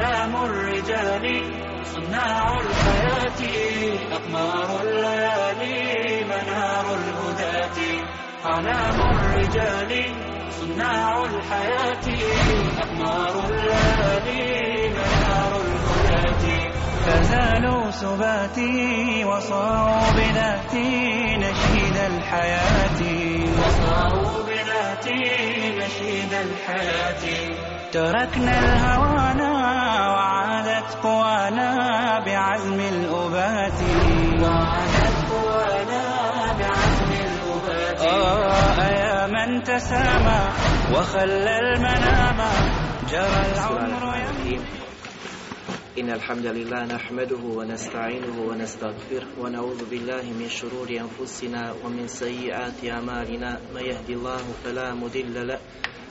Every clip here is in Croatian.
أعلام الرجال صناع الحياة أقمار الليالي منار الهداة. أعلام الرجال صناع الحياة أقمار الليالي منار الهداة. فزالوا سباتي وصاروا بذاتي نشيد الحياة. وصاروا بذاتي نشيد الحياة. تركنا الهوانا وعادت قوانا بعزم الأبات. وعادت قوانا بعزم الأبات. آه يا من تسامى وخلى المنام. جرى العمر إن الحمد لله نحمده ونستعينه ونستغفره ونعوذ بالله من شرور أنفسنا ومن سيئات أعمالنا. من يهدي الله فلا مضل له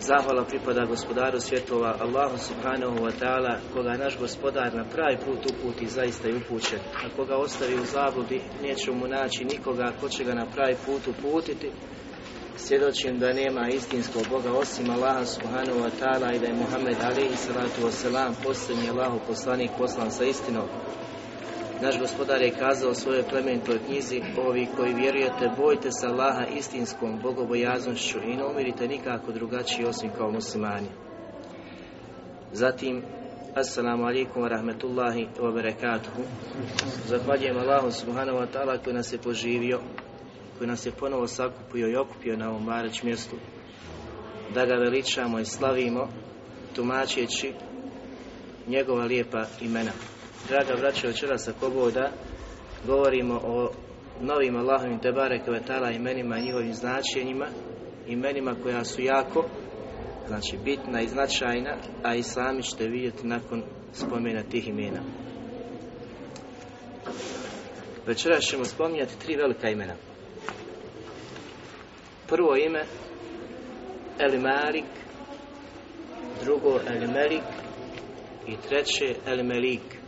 Zahvala pripada gospodaru svjetova Allahu subhanahu wa ta'ala koga naš gospodar na pravi put uputi zaista i upućen. A koga ostavi u zabludi neće mu naći nikoga ko će ga na pravi put uputiti. Svjedočim da nema istinskog Boga osim Allaha subhanahu wa ta'ala i da je Muhammed alaihi salatu wasalam posljednji Allahu poslanik poslan sa istinom naš gospodar je kazao svojoj plemenitoj knjizi Ovi koji vjerujete, bojte se Allaha istinskom bogobojaznošću i ne umirite nikako drugačiji osim kao muslimani. Zatim, Assalamu alaikum wa rahmetullahi wa barakatuhu. Zahvaljujem Allahu subhanahu wa ta'ala koji nas je poživio, koji nas je ponovo sakupio i okupio na ovom Mareć mjestu, da ga veličamo i slavimo, tumačeći njegova lijepa imena. Draga braća, večeras ako Bog da govorimo o novim Allahovim tebare kvetala imenima i njihovim značenjima, imenima koja su jako znači bitna i značajna, a i sami ćete vidjeti nakon spomena tih imena. Večeras ćemo spominjati tri velika imena. Prvo ime El Malik, drugo El Melik i treće El Melik.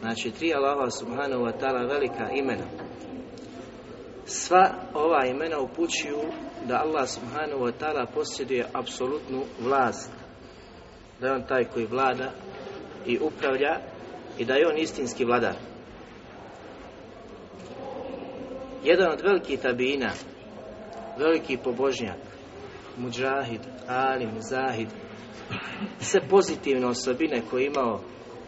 Znači, tri Allaha subhanahu wa ta'ala velika imena. Sva ova imena upućuju da Allah subhanahu wa ta'ala posjeduje apsolutnu vlast. Da je on taj koji vlada i upravlja i da je on istinski vladar. Jedan od velikih tabina, veliki pobožnjak, muđahid, alim, zahid, sve pozitivne osobine koje je imao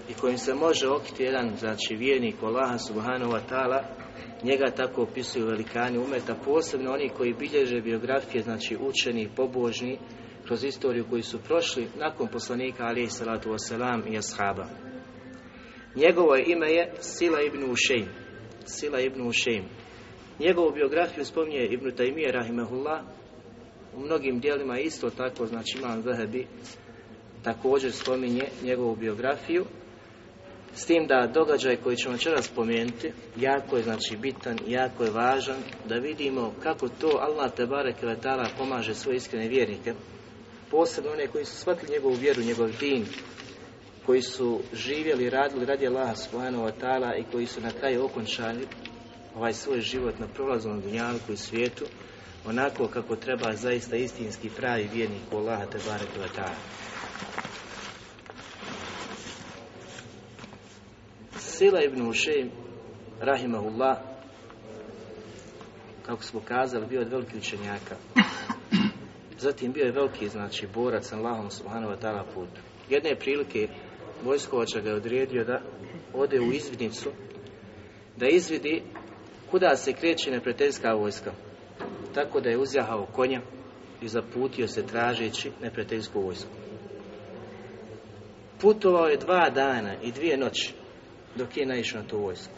i kojim se može okriti jedan, znači, vjernik Allaha subhanahu wa ta'ala, njega tako opisuju velikani umeta, posebno oni koji bilježe biografije, znači učeni, pobožni, kroz istoriju koji su prošli nakon poslanika alijih salatu wasalam i ashaba. Njegovo ime je Sila ibn Ušejm. Sila ibn Ušejm. Njegovu biografiju spominje Ibn Taymije rahimahullah u mnogim dijelima isto tako, znači imam Zahebi također spominje njegovu biografiju s tim da događaj koji ćemo večeras spomenuti jako je znači bitan, jako je važan da vidimo kako to Allah te barek pomaže svoje iskrene vjernike posebno one koji su shvatili njegovu vjeru, njegov din koji su živjeli, radili radi Allaha subhanahu wa ta'ala i koji su na kraju okončali ovaj svoj život na prolaznom dunjalku i svijetu onako kako treba zaista istinski pravi vjernik u Allaha te barek Sila ibn Ušejm, rahimahullah, kako smo kazali, bio od velikih učenjaka. Zatim bio je veliki, znači, borac na Allahom subhanahu wa ta'ala putu. Jedne prilike vojskovača ga je odredio da ode u izvidnicu, da izvidi kuda se kreće neprijateljska vojska. Tako da je uzjahao konja i zaputio se tražeći neprijateljsku vojsku. Putovao je dva dana i dvije noći dok je naišao na tu vojsku.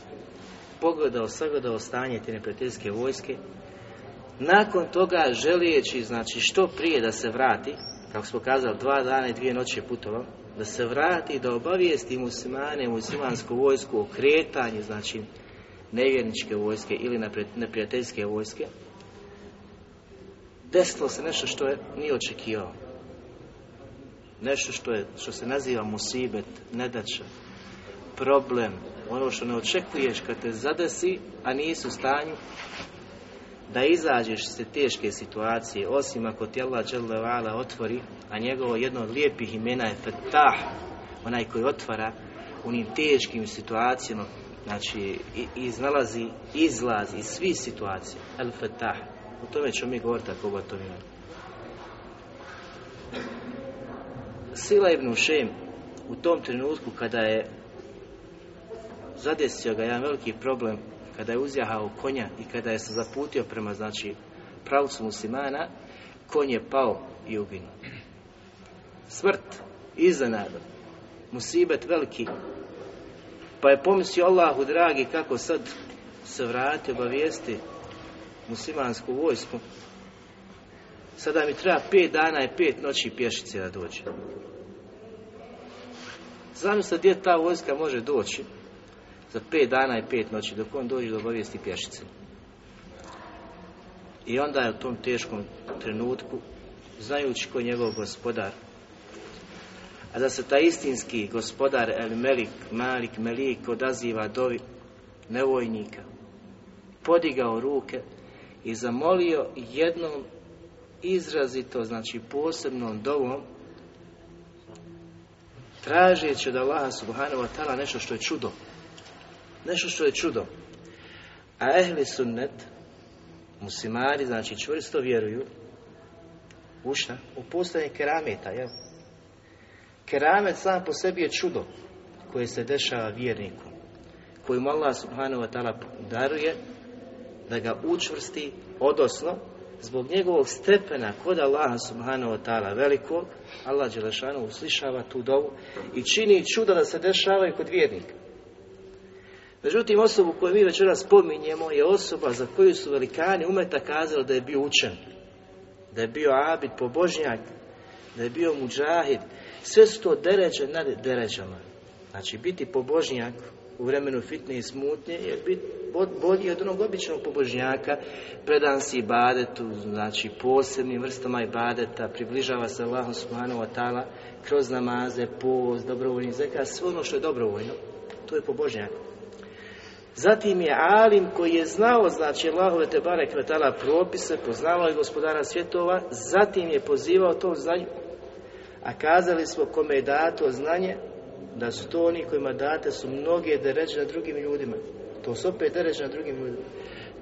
Pogledao, sagledao stanje te neprijateljske vojske. Nakon toga želijeći, znači što prije da se vrati, kako smo kazali, dva dana i dvije noći je putovao, da se vrati, da obavijesti muslimane, muslimansku vojsku o kretanju, znači nevjerničke vojske ili neprijateljske vojske, desilo se nešto što je nije očekivao. Nešto što, je, što se naziva musibet, nedača, problem, ono što ne očekuješ kad te zadesi, a nisi u stanju da izađeš iz te teške situacije, osim ako ti Allah dželle otvori, a njegovo jedno od lijepih imena je Fetah, onaj koji otvara u njim teškim situacijama, znači iznalazi izlaz iz svih situacija. El Fetah. O tome ćemo mi govoriti tako o tom imenu. Sila ibn Šem u tom trenutku kada je zadesio ga jedan veliki problem kada je uzjahao konja i kada je se zaputio prema znači pravcu muslimana, konj je pao i uginuo. Smrt, iznenada, musibet veliki. Pa je pomislio Allahu dragi kako sad se vrati obavijesti muslimansku vojsku. Sada mi treba pet dana i pet noći pješice da dođe. Zamislite gdje ta vojska može doći za pet dana i pet noći dok on dođe do obavijesti pješice. I onda je u tom teškom trenutku, znajući ko je njegov gospodar, a da se taj istinski gospodar El Melik, Malik, Melik odaziva dovi nevojnika, podigao ruke i zamolio jednom izrazito, znači posebnom dovom, tražeći od Allaha subhanahu wa ta'ala nešto što je čudo. Nešto što je čudo. A ehli sunnet, muslimari, znači čvrsto vjeruju u šta? U postojanje kerameta, jel? Keramet sam po sebi je čudo koje se dešava vjerniku, kojim Allah subhanahu wa ta'ala daruje da ga učvrsti, odnosno zbog njegovog stepena kod Allaha subhanahu wa ta'ala velikog, Allah Đelešanu uslišava tu dovu i čini čudo da se dešavaju kod vjernika. Međutim, osobu koju mi večeras spominjemo je osoba za koju su velikani umeta kazali da je bio učen, da je bio abid, pobožnjak, da je bio muđahid. Sve su to deređe nad deređama. Znači, biti pobožnjak u vremenu fitne i smutnje je biti bolji od onog običnog pobožnjaka, predan si ibadetu, znači posebnim vrstama ibadeta, približava se Allahu subhanahu wa ta'ala kroz namaze, post, dobrovoljni zeka, sve ono što je dobrovoljno, to je pobožnjak. Zatim je Alim koji je znao, znači Allahove te kvetala propise, poznavao je gospodara svjetova, zatim je pozivao to znanju. A kazali smo kome je dato znanje, da su to oni kojima date su mnoge deređe na drugim ljudima. To su opet deređe na drugim ljudima.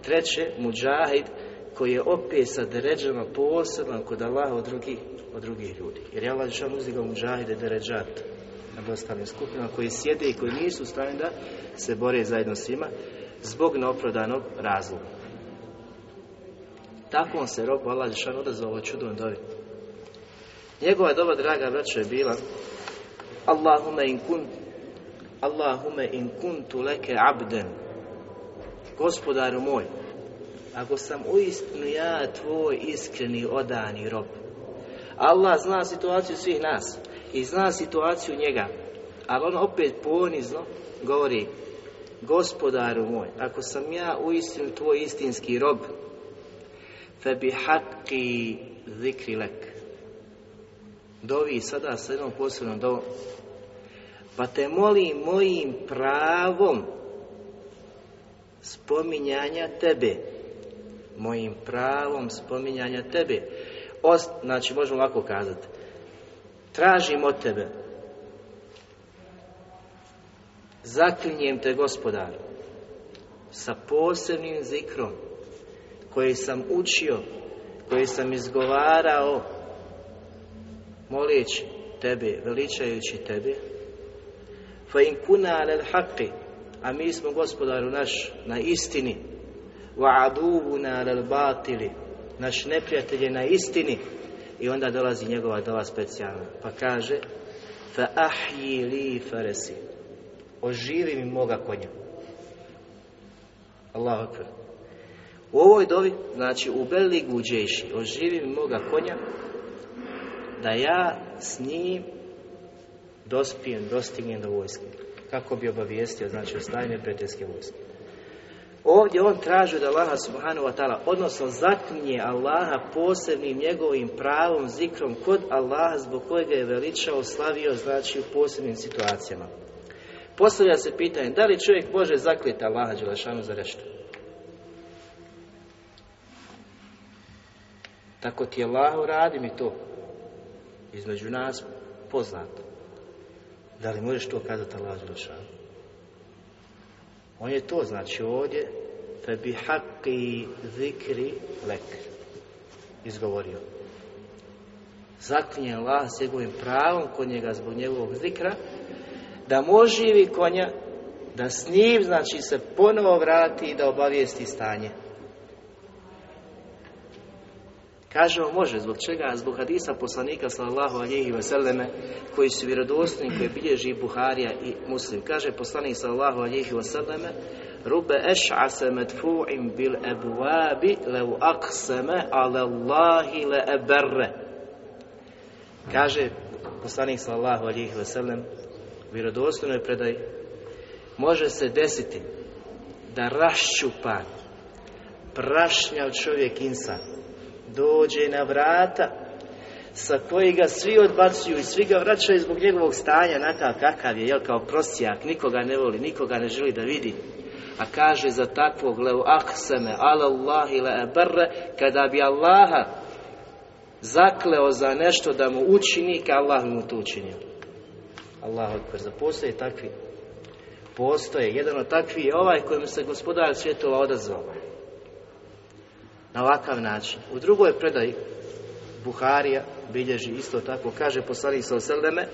Treće, muđahid, koji je opet sa deređama poseban kod Allaha od drugih, od drugih ljudi. Jer je Allah uzdigao muđahide deređat nad ostalim skupinama koji sjede i koji nisu u da se bore zajedno s njima zbog neopravdanog razloga. Tako on se rob Allah Žešan odazvao ovo čudom. Njegova doba, draga braća, je bila Allahume in kun Allahume in kuntu leke abden Gospodaru moj ako sam uistinu ja tvoj iskreni odani rob Allah zna situaciju svih nas i zna situaciju njega ali on opet ponizno govori gospodaru moj ako sam ja uistinu tvoj istinski rob fe bi haqqi zikri lek dovi sada sa jednom posebnom dovom pa te molim mojim pravom spominjanja tebe. Mojim pravom spominjanja tebe. Ost, znači, možemo ovako kazati. Tražim od tebe. Zaklinjem te, gospodar, sa posebnim zikrom koji sam učio, koji sam izgovarao, moleći tebe, veličajući tebe, fa in kuna a mi smo gospodaru naš na istini. Wa aduvuna alel batili naš neprijatelj je na istini i onda dolazi njegova dova specijalna pa kaže fa ahji li faresi oživi mi moga konja Allahu akbar u ovoj dovi, znači u Beli Guđeši, oživi mi moga konja, da ja s njim dospijem, dostignem do vojske. Kako bi obavijestio, znači, o stanju neprijateljske vojske. Ovdje on traži od Allaha subhanahu wa ta'ala, odnosno zaklinje Allaha posebnim njegovim pravom, zikrom kod Allaha zbog kojega je veličao, slavio, znači u posebnim situacijama. Postavlja se pitanje, da li čovjek može zakljeti Allaha Đelešanu za nešto? Tako ti je Allah radi mi to. Između nas poznato. Da li možeš to kazati Allah Đelešanu? On je to znači ovdje fe bi haqqi zikri lek izgovorio. Zaklinje Allah s njegovim pravom kod njega zbog njegovog zikra da moživi konja da s njim znači se ponovo vrati i da obavijesti stanje. Kažemo može, zbog čega? Zbog hadisa poslanika sallallahu alihi vseleme koji su vjerodostojni, koji bilježi Buharija i Muslim. Kaže poslanik sallallahu alihi vseleme Rube eš'ase medfu'im bil ebuabi lev akseme ale Allahi le eberre. Kaže poslanik sallallahu alihi vselem vjerodostojnoj predaj može se desiti da raščupan prašnjav čovjek insan dođe na vrata sa koji ga svi odbacuju i svi ga vraćaju zbog njegovog stanja nakav kakav je, jel kao prosjak, nikoga ne voli, nikoga ne želi da vidi. A kaže za takvog leu akseme ala le eberre, kada bi Allaha zakleo za nešto da mu učini, ka Allah mu to učinio. Allah odpr, za postoje takvi. Postoje, jedan od takvih je ovaj kojem se gospodar svjetova odazvao na ovakav način. U drugoj predaji Buharija bilježi isto tako, kaže poslanik sa oseleme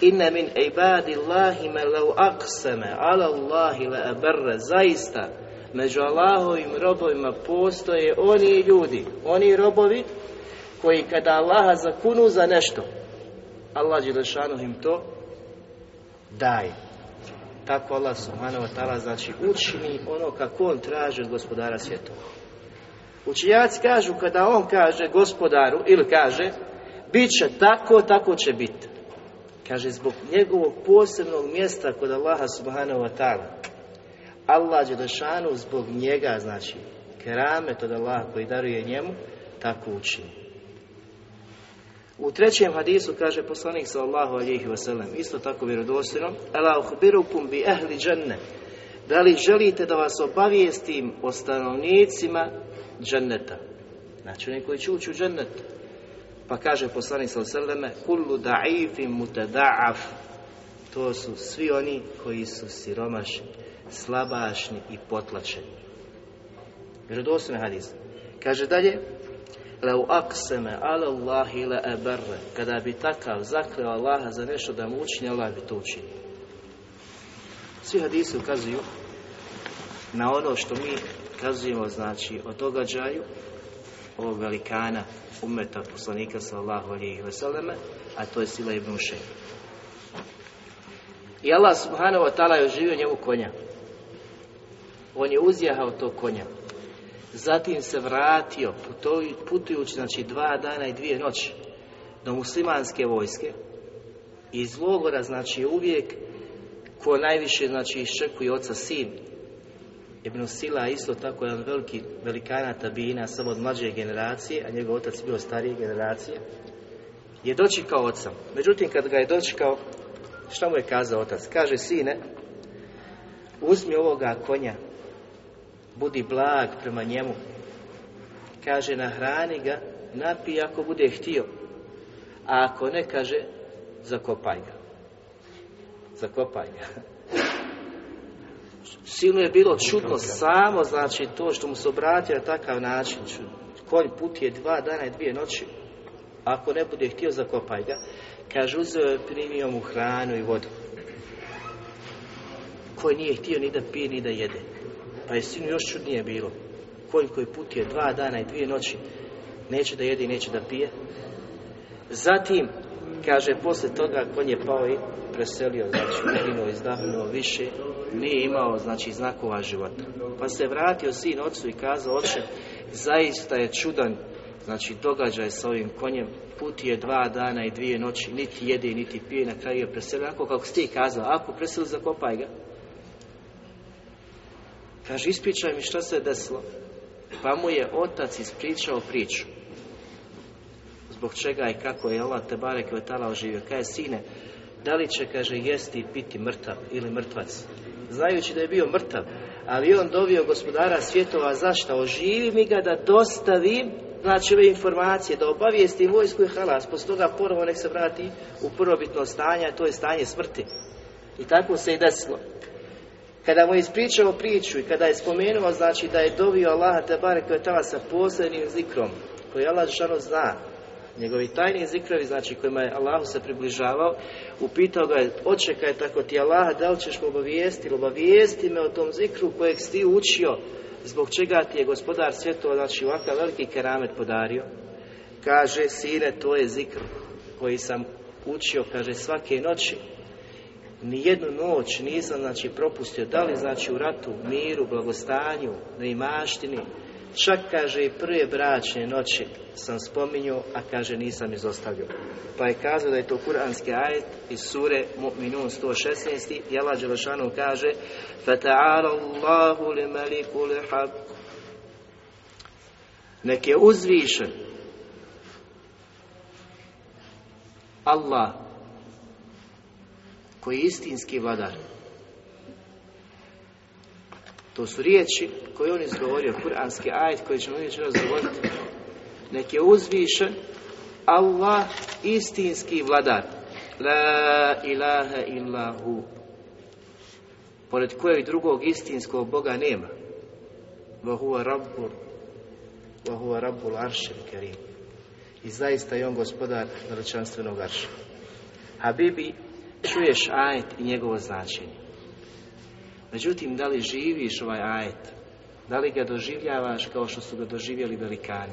Inne min ibadillahi me lau akseme ala Allahi le eberre zaista među Allahovim robovima postoje oni ljudi, oni robovi koji kada Allaha zakunu za nešto Allah Đelešanu im to daje. Tako Allah subhanahu wa ta'ala znači učini ono kako on traži od gospodara svjetova. Učenjaci kažu kada on kaže gospodaru ili kaže bit će tako, tako će biti. Kaže zbog njegovog posebnog mjesta kod Allaha subhanahu wa ta'ala. Allah Đelešanu zbog njega, znači keramet od Allaha koji daruje njemu, tako učini. U trećem hadisu kaže poslanik sallallahu alejhi ve sellem isto tako vjerodostojno: "Ela uhbirukum bi ahli dženne." Da li želite da vas obavijestim o stanovnicima dženneta? Znači oni koji će ući u džennet. Pa kaže poslanik ve selleme: "Kullu da'ifin mutada'af." To su svi oni koji su siromašni, slabašni i potlačeni. Vjerodostojno hadis. Kaže dalje: Lau akseme ala Allahi la eberre. Kada bi takav zakleo Allaha za nešto da mu učini, Allah bi to učinio. Svi hadisi ukazuju na ono što mi kazujemo, znači, o događaju ovog velikana umeta poslanika sallahu alihi veseleme, a to je Sila ibn Ušej. I Allah subhanahu wa ta'ala je oživio njemu konja. On je uzjahao tog konja. Zatim se vratio, putujući znači dva dana i dvije noći do muslimanske vojske. Iz logora znači uvijek ko najviše znači iščekuje oca sin. Ibn Sila isto tako jedan veliki velikana tabina, samo od mlađe generacije, a njegov otac bio starije generacije, je dočekao oca. Međutim, kad ga je dočekao, šta mu je kazao otac? Kaže, sine, uzmi ovoga konja, budi blag prema njemu. Kaže, nahrani ga, napij ako bude htio. A ako ne, kaže, zakopaj ga. Zakopaj ga. Silno je bilo čudno samo, znači, to što mu se obratio na takav način. Konj putije dva dana i dvije noći. Ako ne bude htio, zakopaj ga. Kaže, uzeo je, primio mu hranu i vodu. Konj nije htio ni da pije, ni da jede. Pa je sinu još čudnije bilo. Konj koji putuje dva dana i dvije noći, neće da jede i neće da pije. Zatim, kaže, posle toga konj je pao i preselio, znači uginuo, izdahnuo više, nije imao, znači, znakova života. Pa se vratio sin ocu i kazao, oče, zaista je čudan, znači, događaj sa ovim konjem, putuje dva dana i dvije noći, niti jede, niti pije, na kraju je preselio, ako kako ste kazao, ako preselio, zakopaj ga. Kaže, ispričaj mi što se desilo. Pa mu je otac ispričao priču. Zbog čega i kako je Allah te barek oživio. Kaže, sine, da li će, kaže, jesti i piti mrtav ili mrtvac? Znajući da je bio mrtav, ali on dovio gospodara svjetova zašto? Oživi mi ga da dostavim znači ove informacije, da obavijesti vojsku i halas, poslije toga ponovo nek se vrati u prvobitno stanje, a to je stanje smrti. I tako se i desilo. Kada mu je ispričao priču i kada je spomenuo, znači da je dovio Allaha te barek tala sa posebnim zikrom, koji Allah žano zna, njegovi tajni zikrovi, znači kojima je Allahu se približavao, upitao ga je, očekaj tako ti Allah, da li ćeš mu obavijesti, obavijesti me o tom zikru kojeg si ti učio, zbog čega ti je gospodar svjetova, znači ovakav veliki keramet podario, kaže, sine, to je zikr koji sam učio, kaže, svake noći, ni jednu noć nisam znači propustio, da li znači u ratu, miru, blagostanju, na imaštini, čak kaže i prve bračne noći sam spominjao, a kaže nisam izostavio. Pa je kazao da je to kuranski ajet iz sure Mu'minun 116. I Allah Đelešanu kaže فَتَعَالَ اللَّهُ لِمَلِكُ لِحَبْ Nek je uzvišen Allah koji je istinski vladar. to su riječi koje on izgovorio, kuranski ajet koji ćemo uvijek razgovoriti. Nek je uzvišen Allah istinski vladar. La ilaha illahu. Pored kojeg drugog istinskog Boga nema. Wa huwa rabbul wa huwa rabbul aršil kerim. I zaista je on gospodar veličanstvenog arša. Habibi, čuješ ajet i njegovo značenje. Međutim, da li živiš ovaj ajet? Da li ga doživljavaš kao što su ga doživjeli velikani?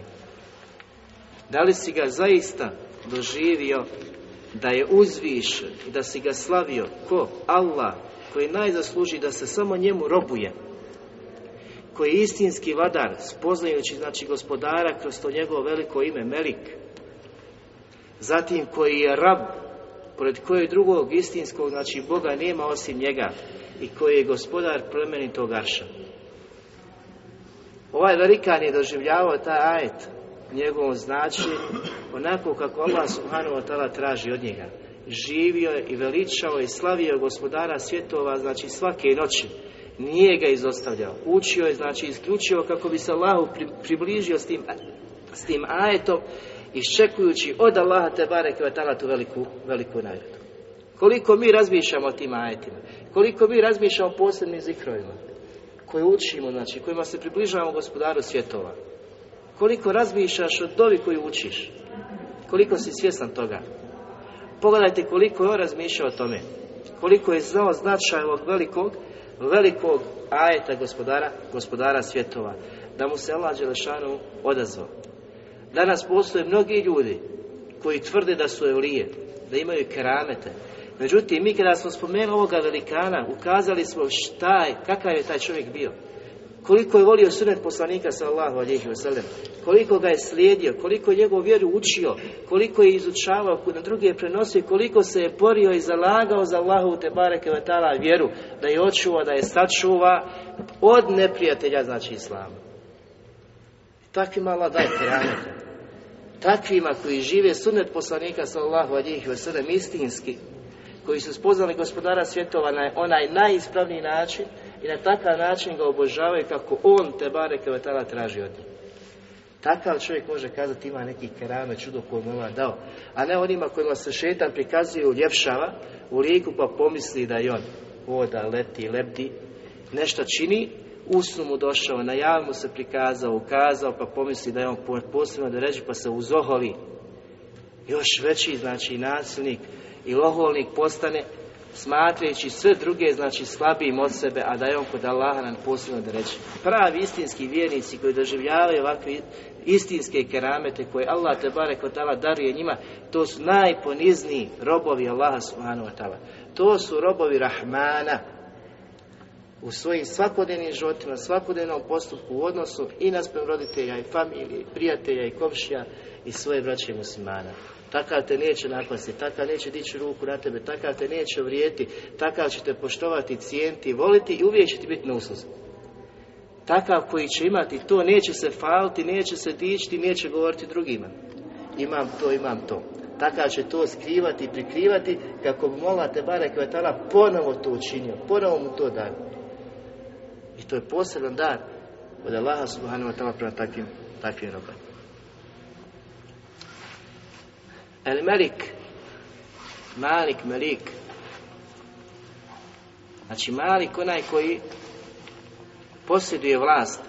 Da li si ga zaista doživio da je uzvišen i da si ga slavio ko? Allah, koji najzasluži da se samo njemu robuje, koji je istinski vladar, spoznajući znači gospodara kroz to njegovo veliko ime, Melik, zatim koji je rab, pored kojeg drugog istinskog, znači Boga nema osim njega i koji je gospodar plemenitog arša. Ovaj velikan je doživljavao taj ajet, njegovom značenju, onako kako Allah subhanahu wa ta'ala traži od njega. Živio je i veličao i slavio gospodara svjetova, znači svake noći. Nije ga izostavljao. Učio je, znači isključivo kako bi se Allahu približio s tim, s tim ajetom, iščekujući od Allaha te bareke ta'ala tu veliku, veliku nagradu. Koliko mi razmišljamo o tim ajetima, koliko mi razmišljamo o posebnim zikrovima, koje učimo, znači, kojima se približavamo gospodaru svjetova. Koliko razmišljaš o dovi koju učiš, koliko si svjestan toga. Pogledajte koliko je on razmišljao o tome, koliko je znao značaj ovog velikog, velikog ajeta gospodara, gospodara svjetova, da mu se Allah Đelešanu odazvao. Danas postoje mnogi ljudi koji tvrde da su evlije, da imaju keramete. Međutim, mi kada smo spomenuli ovoga velikana, ukazali smo šta je, kakav je taj čovjek bio. Koliko je volio sunet poslanika sallahu alihi wasallam, koliko ga je slijedio, koliko je njegovu vjeru učio, koliko je izučavao, na druge je prenosio, koliko se je borio i zalagao za Allahu te bareke vatala vjeru, da je očuva, da je sačuva od neprijatelja, znači Islama. Takvima Allah daje keramete. Takvima koji žive sunet poslanika sallahu alihi wasallam istinski, koji su spoznali gospodara svjetova na onaj najispravniji način i na takav način ga obožavaju kako on te bare tada traži od njih. Takav čovjek može kazati ima neki kerame, čudo koje mu je dao, a ne onima kojima se šetan prikazuje uljepšava u liku pa pomisli da je on voda, leti, lebdi, nešto čini, usnu mu došao, na javu mu se prikazao, ukazao, pa pomisli da je on posebno da pa se uzoholi. Još veći, znači, nasilnik i loholnik postane smatrajući sve druge, znači slabijim od sebe, a da je on kod Allaha nam posebno da. Pravi istinski vjernici koji doživljavaju ovakve istinske keramete koje Allah te bare kod Allah daruje njima, to su najponizniji robovi Allaha subhanahu wa ta'ala. To su robovi Rahmana u svojim svakodnevnim životima, svakodnevnom postupku u odnosu i naspram roditelja i familije, i prijatelja i komšija i svoje braće muslimana. Takav te neće napasti, takav neće dići ruku na tebe, takav te neće vrijeti, takav će te poštovati, cijeniti, voliti i uvijek će ti biti na usluzi. takav koji će imati to, neće se faliti, neće se dičiti, neće govoriti drugima. Imam to, imam to. Takav će to skrivati i prikrivati kako bi mola te bare kvetala ponovo to učinio, ponovo mu to dao. I to je poseban dar od Allaha subhanahu wa ta'ala prema takvim, takvim robama. El Melik, Malik, Melik, znači Malik onaj koji posjeduje vlast,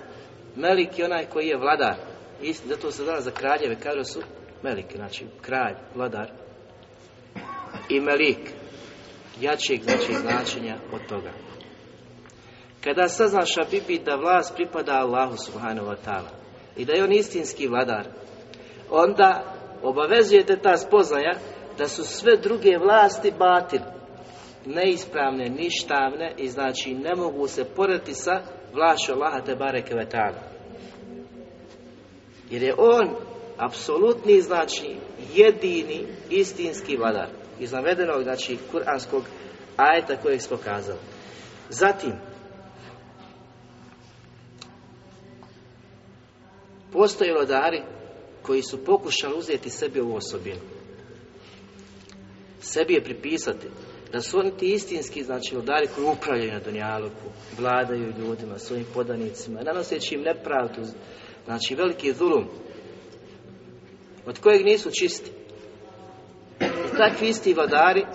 Melik je onaj koji je vladar, isti, zato se zna za kraljeve, kažu su Melik, znači kralj, vladar, i Melik, jačeg znači značenja od toga. Kada saznaš Bibi da vlast pripada Allahu subhanahu wa ta'ala i da je on istinski vladar, onda obavezujete ta spoznaja da su sve druge vlasti batil, neispravne, ništavne i znači ne mogu se porediti sa vlašću Allaha te bareke Jer je on apsolutni, znači jedini istinski vladar iz navedenog, znači kuranskog ajeta kojeg smo kazali. Zatim, postoje vladari koji su pokušali uzeti sebi ovu osobinu. Sebi je pripisati da su oni ti istinski, znači vladari koji upravljaju na Dunjaluku, vladaju ljudima, svojim podanicima, nanoseći im nepravdu, znači veliki zulum, od kojeg nisu čisti. I takvi isti vladari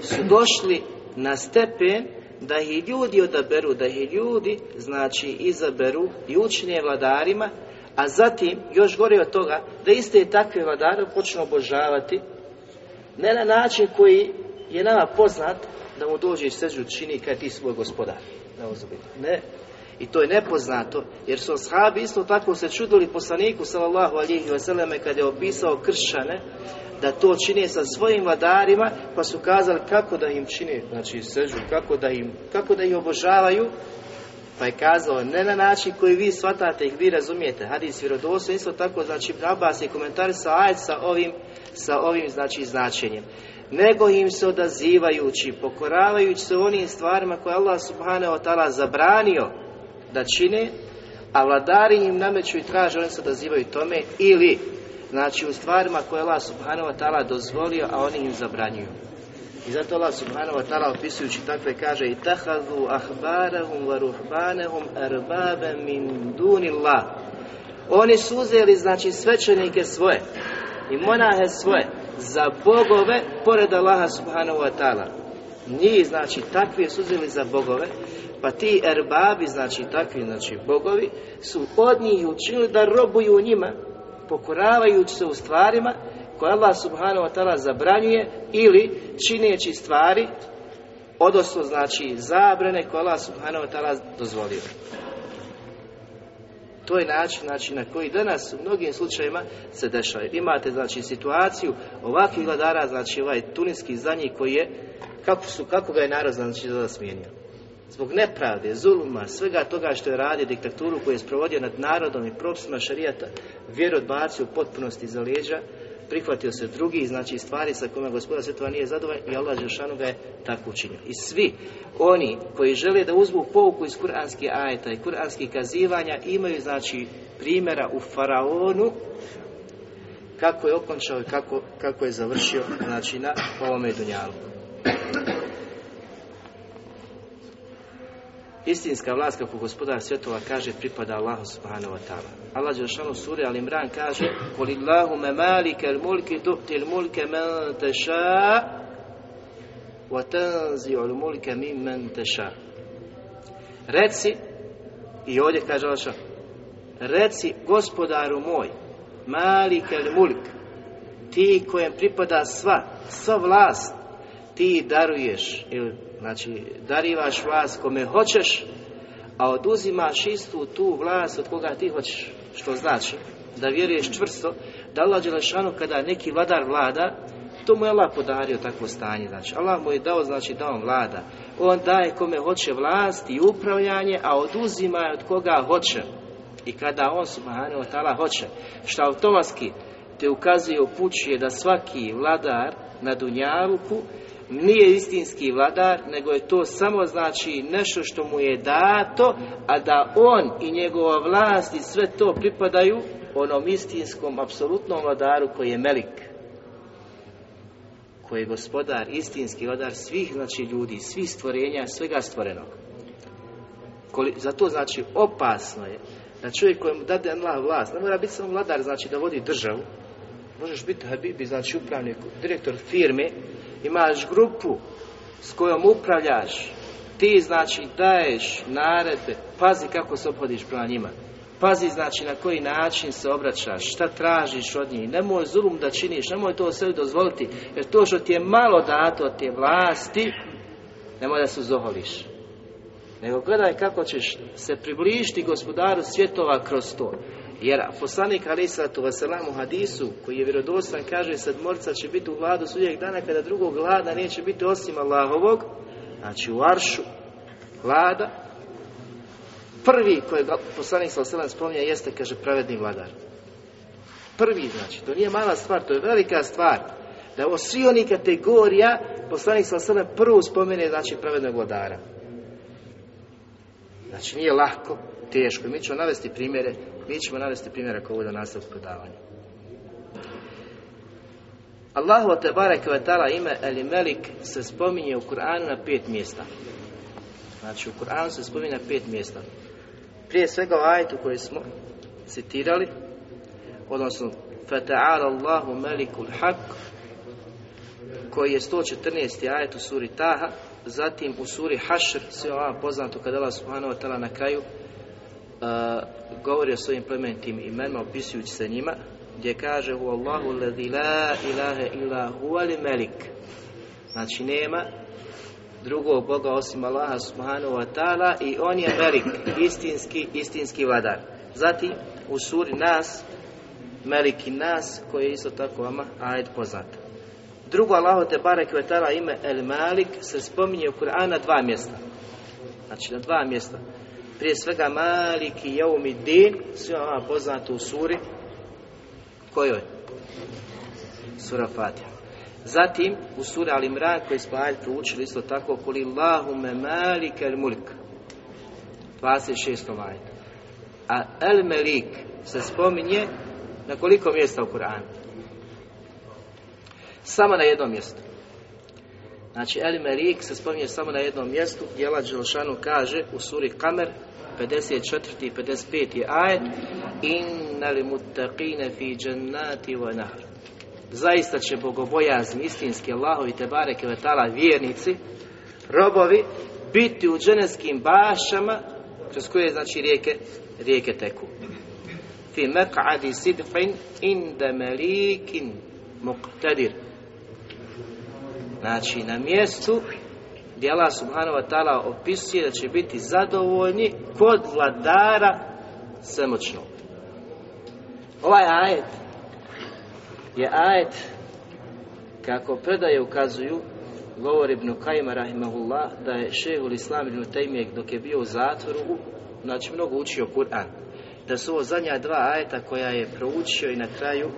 su došli na stepen da ih ljudi odaberu, da ih ljudi, znači, izaberu i učine vladarima, a zatim, još gore od toga, da iste takve vladare počnu obožavati, ne na način koji je nama poznat, da mu dođe i sežu čini kad ti svoj gospodar. Ne, i to je nepoznato, jer su ashabi isto tako se čudili poslaniku sallallahu alihi vseleme kad je opisao kršćane da to čine sa svojim vladarima, pa su kazali kako da im čine, znači sežu, kako da im, kako da ih obožavaju, pa je kazao, ne na način koji vi shvatate ih, vi razumijete. Hadis vjerodostojno isto tako, znači Abbas je sa ajd sa ovim, sa ovim znači značenjem. Nego im se odazivajući, pokoravajući se onim stvarima koje Allah subhanahu wa ta'ala zabranio da čine, a vladari im nameću i traže, oni se odazivaju tome, ili, znači u stvarima koje Allah subhanahu wa ta'ala dozvolio, a oni im zabranjuju. I zato Allah subhanahu wa ta'ala opisujući takve kaže i tahadu ahbarahum wa ruhbanahum arbabe min dunillah. Oni su uzeli znači svećenike svoje i monahe svoje za bogove pored Allaha subhanahu wa ta'ala. Njih znači takvi su uzeli za bogove pa ti erbabi, znači takvi znači bogovi, su od njih učinili da robuju njima, pokoravajući se u stvarima koje Allah subhanahu wa ta'ala zabranjuje ili čineći stvari, odnosno znači zabrane koje Allah subhanahu wa ta'ala dozvolio. To je način, znači, na koji danas u mnogim slučajevima se dešava. Imate, znači, situaciju ovakvih vladara, znači, ovaj tuniski zadnji koji je, kako, su, kako ga je narod, znači, da smijenio zbog nepravde, zuluma, svega toga što je radio diktaturu koju je sprovodio nad narodom i propisima šarijata, vjeru odbacio u potpunosti za leđa, prihvatio se drugi, znači stvari sa kojima gospoda svjetova nije zadovoljan i Allah Žešanu ga je tako učinio. I svi oni koji žele da uzmu pouku iz kuranskih ajeta i kuranskih kazivanja imaju znači primjera u faraonu kako je okončao i kako, kako je završio znači na ovome dunjalu. Istinska vlast, kako gospodar svjetova kaže, pripada Allahu subhanahu wa ta'ala. Allah Đelšanu suri Al Imran kaže Kolillahu me malike il mulki tu'ti il mulke men teša wa tanzi il mulke min men. Reci, i ovdje kaže Allah reci gospodaru moj, malike il mulk, ti kojem pripada sva, sva vlast, ti daruješ ili Znači, darivaš vlast kome hoćeš, a oduzimaš istu tu vlast od koga ti hoćeš. Što znači da vjeruješ čvrsto da Allah Đelešanu kada neki vladar vlada, to mu je Allah podario takvo stanje. Znači, Allah mu je dao, znači da on vlada. On daje kome hoće vlast i upravljanje, a oduzima je od koga hoće. I kada on subhanahu wa ta'ala hoće, što automatski te ukazuje, upućuje da svaki vladar na Dunjaluku nije istinski vladar, nego je to samo znači nešto što mu je dato, a da on i njegova vlast i sve to pripadaju onom istinskom, apsolutnom vladaru koji je Melik koji je gospodar, istinski vladar svih znači ljudi, svih stvorenja, svega stvorenog. Zato znači opasno je da čovjek kojemu dade Allah vlast, ne mora biti samo vladar, znači da vodi državu, možeš biti habibi, znači upravnik, direktor firme, imaš grupu s kojom upravljaš, ti znači daješ naredbe, pazi kako se obhodiš prema njima. Pazi znači na koji način se obraćaš, šta tražiš od njih, nemoj zulum da činiš, nemoj to sebi dozvoliti, jer to što ti je malo dato od te vlasti, nemoj da se zoholiš. Nego gledaj kako ćeš se približiti gospodaru svjetova kroz to. Jer poslanik Ali Sallatu Vaselam u hadisu, koji je vjerodostan, kaže sedmorca će biti u vladu sudjeg dana kada drugog vlada neće biti osim Allahovog, znači u Aršu, vlada, prvi koji poslanik Sallallahu spominje jeste, kaže, pravedni vladar. Prvi, znači, to nije mala stvar, to je velika stvar. Da ovo svi oni kategorija, poslanik Sallallahu prvo spomene, znači, pravednog vladara. Znači, nije lako, teško. Mi ćemo navesti primjere, mi ćemo navesti primjere ako bude nastavku predavanja. Allahu te bareke ve ime El Melik se spominje u Kur'anu na pet mjesta. Znači u Kur'anu se spominje na pet mjesta. Prije svega u ajetu koji smo citirali, odnosno Fata'ala Allahu Melikul Hak, koji je 114. ajet u suri Taha, zatim u suri Hašr, sve vam poznato kada Allah subhanahu wa ta'ala na kraju govori o svojim plementim imenima, opisujući se njima, gdje kaže Hu Allahu ladhi la ilaha illa huwa melik. Znači nema drugog Boga osim Allaha subhanahu wa ta'ala i on je Melik, istinski, istinski vladar. Zatim u suri Nas, Melik i Nas, koji je isto tako vama ajed poznat. Drugo Allahu te barek ime El Malik se spominje u Kur'anu na dva mjesta. Znači na dva mjesta. Prije svega Malik i Jaumi Din, vama poznato u suri kojoj? Sura Fatiha. Zatim u suri Al Imran koji smo ajde proučili isto tako kuli Allahume malika el mulk 26. ajet. A El Melik se spominje na koliko mjesta u Kur'anu? Samo na jednom mjestu. Znači El Melik se spominje samo na jednom mjestu gdje Allah Đelšanu kaže u suri Kamer 54. i 55. ajet Inna li muttaqine fi džennati wa nahr zaista će bogobojazni, istinski Allahovi te bareke vetala vjernici, robovi, biti u dženevskim bašama, kroz koje znači rijeke, rijeke teku. Fi meq'adi sidqin inda malikin muqtadir. Znači, na mjestu gdje Allah subhanahu wa ta'ala opisuje da će biti zadovoljni kod vladara svemoćnog. Ovaj ajet je ajet kako predaje ukazuju govor Ibn Kajma rahimahullah da je šehul Islam Ibn Taymiyyah dok je bio u zatvoru znači mnogo učio Kur'an da su ovo zadnja dva ajeta koja je proučio i na kraju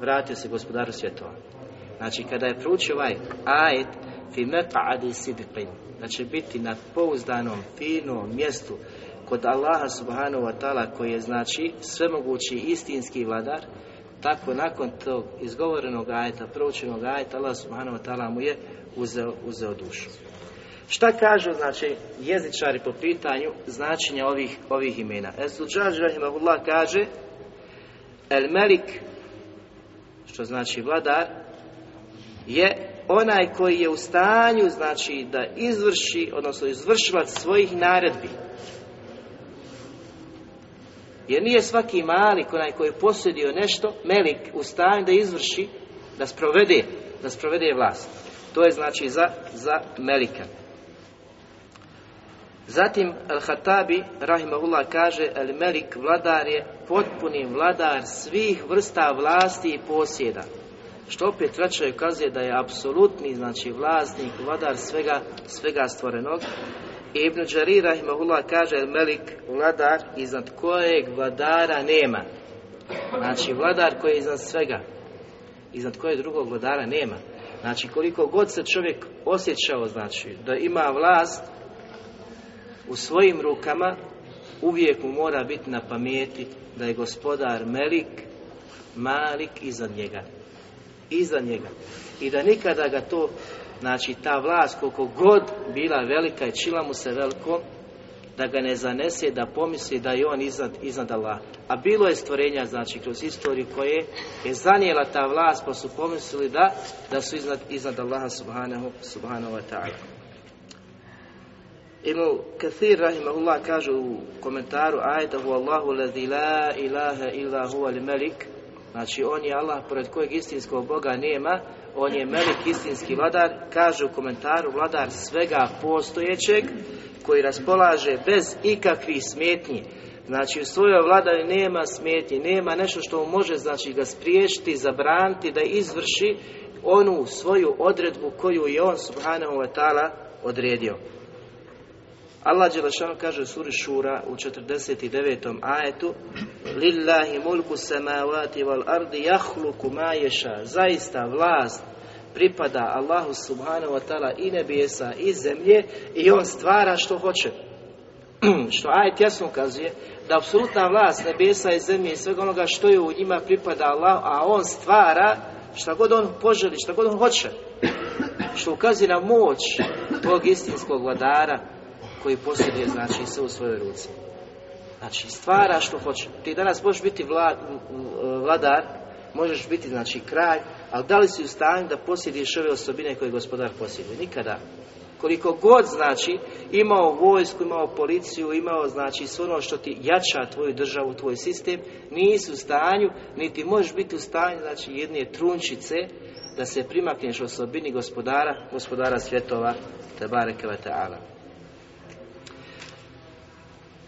vratio se gospodaru svjetova znači kada je proučio ovaj ajet fi meqa'adi sidqin da će biti na pouzdanom finom mjestu kod Allaha subhanahu wa ta'ala koji je znači svemogući istinski vladar tako nakon tog izgovorenog ajeta, proučenog ajeta, Allah subhanahu wa ta'ala mu je uzeo, uzeo dušu. Šta kažu, znači, jezičari po pitanju značenja ovih, ovih imena? Ezuđaž, rahimahullah, kaže El Melik, što znači vladar, je onaj koji je u stanju, znači, da izvrši, odnosno izvršilac svojih naredbi. Jer nije svaki malik, onaj koji je posjedio nešto, melik, u stanju da izvrši, da sprovede, da sprovede vlast. To je znači za, za melika. Zatim Al-Hatabi, rahimahullah, kaže El Melik, vladar je potpuni vladar svih vrsta vlasti i posjeda. Što opet vraćaju ukazuje da je apsolutni, znači vlasnik, vladar svega, svega stvorenog Ibn Đarir rahimahullah kaže Melik vladar iznad kojeg vladara nema. Znači vladar koji je iznad svega. Iznad kojeg drugog vladara nema. Znači koliko god se čovjek osjećao znači da ima vlast u svojim rukama uvijek mu mora biti na pameti da je gospodar Melik Malik iza njega iza njega i da nikada ga to znači ta vlast koliko god bila velika i čila mu se veliko da ga ne zanese, da pomisli da je on iznad, iznad Allah. A bilo je stvorenja, znači, kroz istoriju koje je zanijela ta vlast, pa su pomislili da, da su iznad, iznad Allaha subhanahu, subhanahu wa ta'ala. Ibn Kathir, rahimahullah, kaže u komentaru ajetahu Allahu la ilaha illa huwa li melik Znači, on je Allah pored kojeg istinskog Boga nema, on je melik istinski vladar, kaže u komentaru vladar svega postojećeg, koji raspolaže bez ikakvih smetnji. Znači u svojoj vladari nema smetnji, nema nešto što može znači ga spriječiti, zabraniti, da izvrši onu svoju odredbu koju je on subhanahu wa ta'ala odredio. Allah Đelešanu kaže u suri Šura u 49. ajetu Lillahi mulku samavati wal ardi jahluku ma ješa Zaista vlast pripada Allahu subhanahu wa ta'ala i nebesa i zemlje i on stvara što hoće. što ajet jasno ukazuje da apsolutna vlast nebesa i zemlje i svega onoga što je u njima pripada Allah, a on stvara šta god on poželi, šta god on hoće. Što ukazuje na moć tog istinskog vladara koji posjeduje znači sve u svojoj ruci. Znači stvara što hoće. Ti danas možeš biti vladar, možeš biti znači kralj, ali da li si u stanju da posjediš ove osobine koje gospodar posjeduje? Nikada. Koliko god znači imao vojsku, imao policiju, imao znači sve ono što ti jača tvoju državu, tvoj sistem, nisi u stanju, niti možeš biti u stanju znači jedne trunčice da se primakneš osobini gospodara, gospodara svjetova, te bareke ta'ala.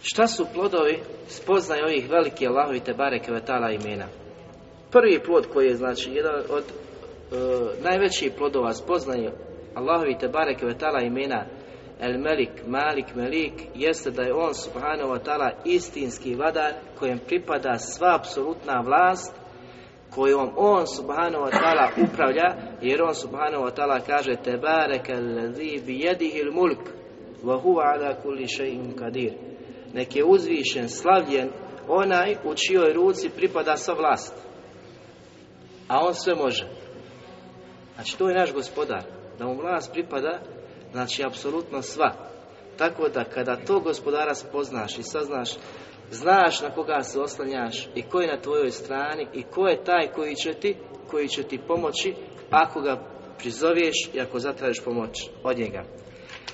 Šta su plodovi spoznaje ovih velike Allahovi te bareke imena? Prvi plod koji je znači jedan od e, najvećih plodova spoznaje Allahovi te bareke ve ta'ala imena El Melik, Malik, Melik jeste da je on subhanahu wa ta'ala istinski vladar kojem pripada sva apsolutna vlast kojom on subhanahu wa ta'ala upravlja jer on subhanahu wa ta'ala kaže te bareke allazi bi yadihi mulk wa huwa ala kulli shay'in qadir nek je uzvišen, slavljen onaj u čijoj ruci pripada sva vlast a on sve može znači to je naš gospodar da mu vlast pripada, znači apsolutno sva. Tako da kada to gospodara spoznaš i saznaš, znaš na koga se oslanjaš i ko je na tvojoj strani i ko je taj koji će ti, koji će ti pomoći ako ga prizoveš i ako zatražiš pomoć od njega.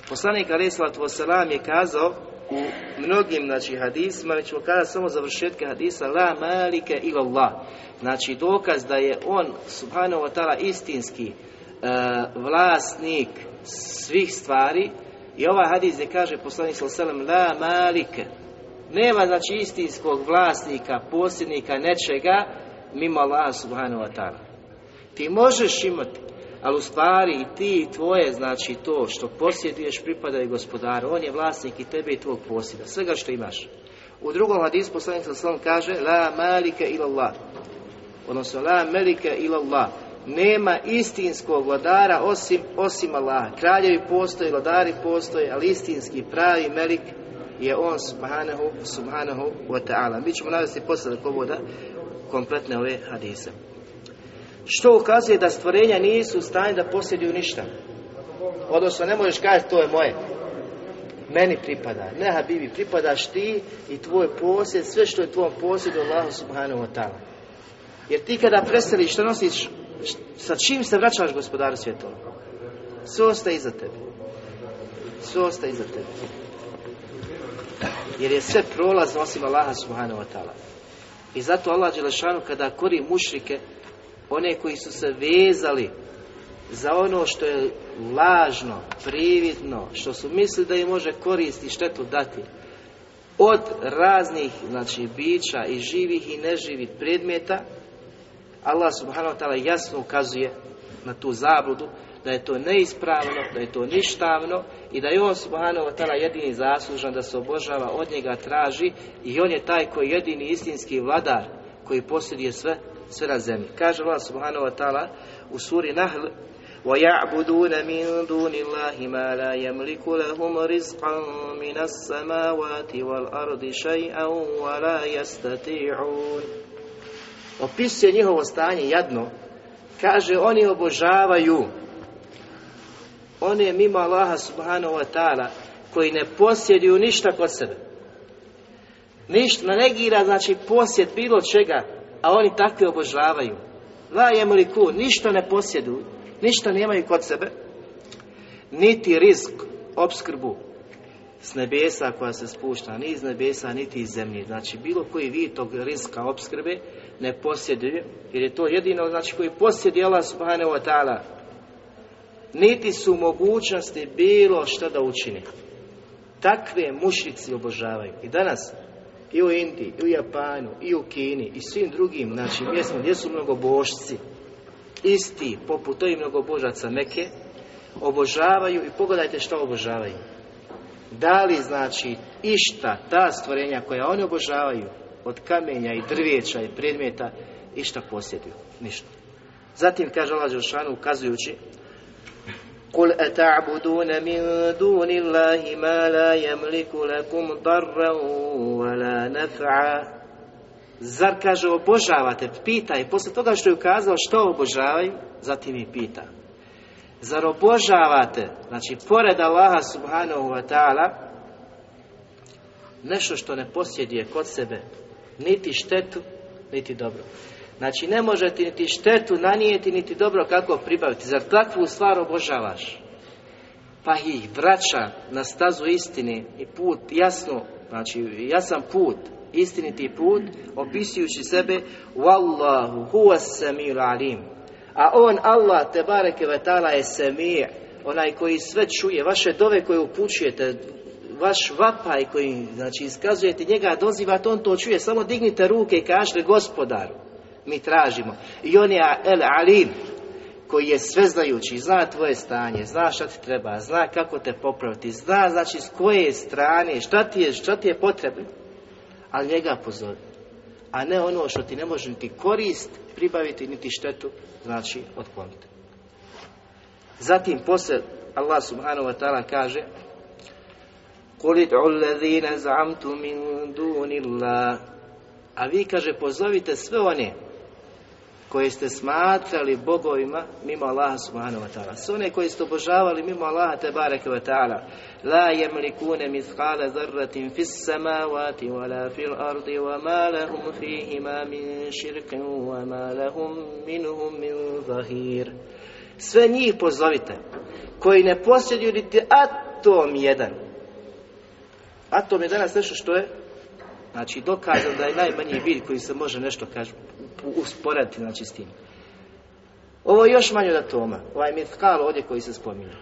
Poslanik sallatu je kazao u mnogim znači, hadisima, mi ćemo kazati samo završetke hadisa, la malike ilallah. Znači dokaz da je on, subhanahu wa ta'ala, istinski E, vlasnik svih stvari i ova hadis gdje kaže poslanik sallallahu la malike nema znači istinskog vlasnika, posjednika nečega mimo Allah subhanahu wa ta'ala. Ti možeš imati, ali u stvari i ti i tvoje, znači to što posjeduješ pripada i gospodaru. On je vlasnik i tebe i tvog posjeda, svega što imaš. U drugom hadisu poslanik sallallahu kaže la malike ilallah. Odnosno la melike ilallah nema istinskog vladara osim, osim Allaha. Kraljevi postoje, vladari postoje, ali istinski pravi melik je on subhanahu, subhanahu wa ta'ala. Mi ćemo navesti poslije povoda kompletne ove hadise. Što ukazuje da stvorenja nisu u stanju da posjeduju ništa. Odnosno ne možeš kazati to je moje. Meni pripada. Ne Habibi, pripadaš ti i tvoj posjed, sve što je tvojom posjedu Allahu subhanahu wa ta'ala. Jer ti kada preseliš, što nosiš sa čim se vraćaš gospodaru svjetova? Sve ostaje iza tebe. Sve ostaje iza tebe. Jer je sve prolazno osim Allaha subhanahu wa ta'ala. I zato Allah Đelešanu kada kori mušrike, one koji su se vezali za ono što je lažno, prividno, što su mislili da im može koristi štetu dati, od raznih znači bića i živih i neživih predmeta Allah subhanahu wa ta'ala jasno ukazuje na tu zabludu da je to neispravno, da je to ništavno i da je on subhanahu wa ta'ala jedini zaslužan da se obožava, od njega traži i on je taj koji je jedini istinski vladar koji posjeduje sve, sve na zemlji. Kaže Allah subhanahu wa ta'ala u suri Nahl ويعبدون من دون الله ما لا يملك لهم رزقا من السماوات والأرض شيئا ولا يستطيعون Opisuje njihovo stanje jadno, kaže oni obožavaju one mimo Allaha subhanahu wa ta'ala koji ne posjeduju ništa kod sebe. Ništa, negira znači posjed bilo čega, a oni takve obožavaju. La jemliku, ništa ne posjeduju, ništa nemaju kod sebe, niti risk, obskrbu s nebesa koja se spušta, ni iz nebesa, niti iz zemlje. Znači, bilo koji vid tog riska opskrbe ne posjeduje, jer je to jedino, znači, koji posjeduje Allah subhanahu wa ta'ala, niti su mogućnosti bilo što da učine. Takve mušrici obožavaju. I danas, i u Indiji, i u Japanu, i u Kini, i svim drugim, znači, mjestima gdje su mnogobošci, isti, poput ovih mnogobožaca Meke, obožavaju i pogledajte što obožavaju. Da li znači išta ta stvorenja koja oni obožavaju od kamenja i drvijeća i predmeta išta posjeduju? Ništa. Zatim kaže Allah ukazujući قل أتعبدون من دون الله ما لا يملك لكم ضرا ولا نفعا Zar kaže obožavate? Pita i posle toga što je ukazao što obožavaju, zatim i pita. Zar obožavate, znači pored Allaha subhanahu wa ta'ala, nešto što ne posjeduje kod sebe, niti štetu, niti dobro. Znači ne možete niti štetu nanijeti, niti dobro kako pribaviti. Zar takvu stvar obožavaš? Pa ih vraća na stazu istine i put jasno, znači jasan put, istiniti put, opisujući sebe Wallahu huwa samir alim. A on, Allah, te bareke ve ta'ala je semir, onaj koji sve čuje, vaše dove koje upućujete, vaš vapaj koji, znači, iskazujete njega, dozivate, on to čuje, samo dignite ruke i kažete gospodaru mi tražimo. I on je El Alim, koji je sveznajući, zna tvoje stanje, zna šta ti treba, zna kako te popraviti, zna znači s koje strane, šta ti je, šta ti je potrebno. Ali njega pozovi. A ne ono što ti ne može niti korist pribaviti, niti štetu, znači otkloniti. Zatim poslije Allah subhanahu wa ta'ala kaže a vi kaže pozovite sve one koje ste smatrali bogovima mimo Allaha subhanahu wa ta'ala. Sve one koji ste obožavali mimo Allaha te bareke wa ta'ala. La yamlikune mithqala dharratin fis samawati wa la fil ardi wa ma lahum fihima min shirkin wa ma lahum minhum min zahir. Sve njih pozovite koji ne posjeduju niti atom jedan. Atom je danas nešto što je Znači dokazano da je najmanji vid koji se može nešto kaže, usporediti znači, s tim. Ovo je još manje od atoma, ovaj mitkal ovdje koji se spominje.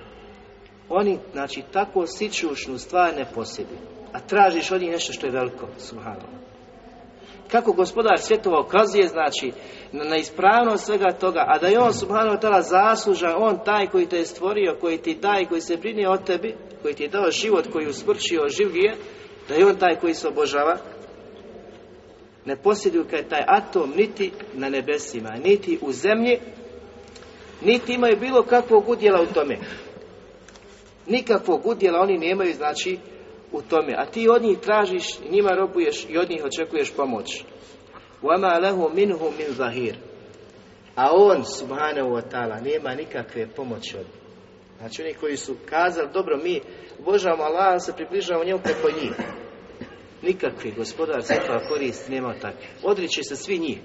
Oni, znači, tako sičušnu stvar ne posjeduju. A tražiš od njih nešto što je veliko, subhanallah. Kako gospodar svjetova ukazuje, znači, na, ispravnost svega toga, a da je on, subhanahu ta'ala, zaslužan, on taj koji te je stvorio, koji ti daje, koji se brine o tebi, koji ti je dao život, koji usmrčio, življe, da je on taj koji se obožava, ne posjeduju kaj taj atom niti na nebesima, niti u zemlji, niti imaju bilo kakvog udjela u tome. Nikakvog udjela oni nemaju, znači, u tome. A ti od njih tražiš, njima robuješ i od njih očekuješ pomoć. وَمَا لَهُ مِنْهُ مِنْ zahir. A on, subhanahu wa ta'ala, nema nikakve pomoći od Znači oni koji su kazali, dobro, mi obožavamo Allah, se približavamo njemu preko njih nikakvi gospodar svjetova korist nema takve. Odriče se svi njih.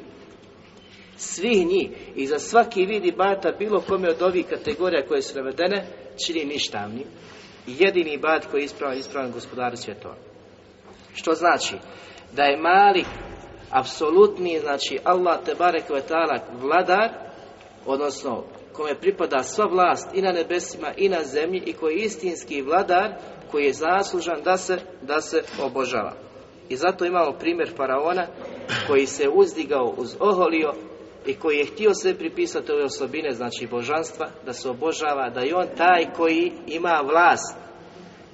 Svi njih. I za svaki vid ibata bilo kome od ovih kategorija koje su navedene, čini ništavni. Jedini bat koji je ispravan, ispravan gospodaru svjetova. Što znači? Da je mali, apsolutni, znači Allah te barek vladar, odnosno kome pripada sva vlast i na nebesima i na zemlji i koji je istinski vladar koji je zaslužan da se, da se obožava. I zato imamo primjer faraona koji se uzdigao uz oholio i koji je htio sve pripisati ove osobine, znači božanstva, da se obožava, da je on taj koji ima vlast,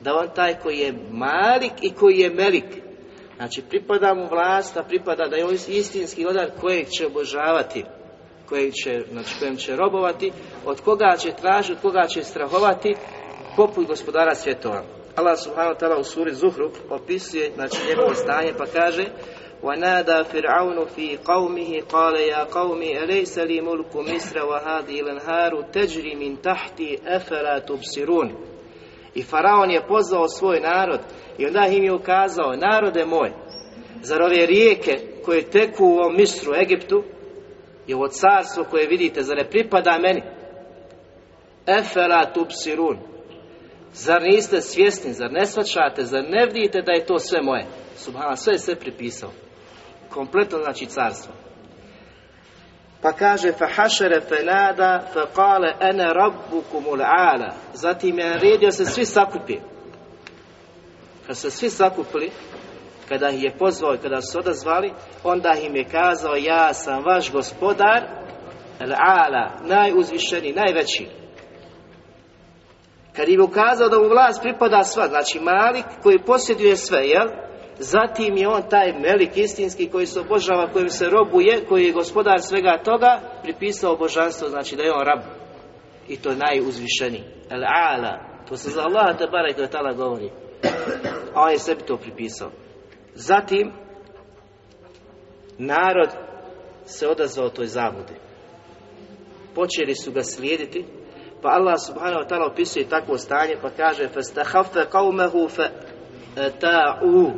da on taj koji je malik i koji je melik. Znači pripada mu vlast, a pripada da je on istinski odar kojeg će obožavati. koji će, znači, kojem će robovati, od koga će tražiti, od koga će strahovati, poput gospodara svjetova. Allah subhanahu wa ta'ala u suri Zuhruf opisuje znači, njegovo stanje pa kaže وَنَادَى فِرْعَوْنُ فِي قَوْمِهِ قَالَ يَا قَوْمِ أَلَيْسَ لِي مُلْكُ مِصْرَ وَهَذِهِ الْأَنْهَارُ تَجْرِي مِنْ تَحْتِي أَفَلَا تُبْصِرُونَ I Faraon je pozvao svoj narod i onda im je ukazao, narode moj, zar ove rijeke koje teku u ovom Misru, Egiptu, i ovo carstvo koje vidite, zar ne pripada meni? Efela tubsirun. Zar niste svjesni, zar ne svačate, zar ne vidite da je to sve moje? Subhana, sve je sve pripisao. Kompletno znači carstvo. Pa kaže fahašere fenada fa kale ene rabbukumul ala. Zatim je naredio se svi sakupi. Kad se svi sakupili, kada ih je pozvao i kada su odazvali, onda im je kazao ja sam vaš gospodar al ala, najuzvišeniji, najveći. Kad im ukazao da mu vlast pripada sva, znači Malik koji posjeduje sve, jel? Zatim je on taj Melik istinski koji se obožava, kojim se robuje, koji je gospodar svega toga, pripisao božanstvo, znači da je on rab. I to je najuzvišeniji. El ala, to se za Allah te barek tala govori. A on je sebi to pripisao. Zatim, narod se odazvao toj zabudi. Počeli su ga slijediti, pa Allah subhanahu wa ta'ala opisuje takvo stanje, pa kaže فَاسْتَحَفَ قَوْمَهُ فَتَاُوا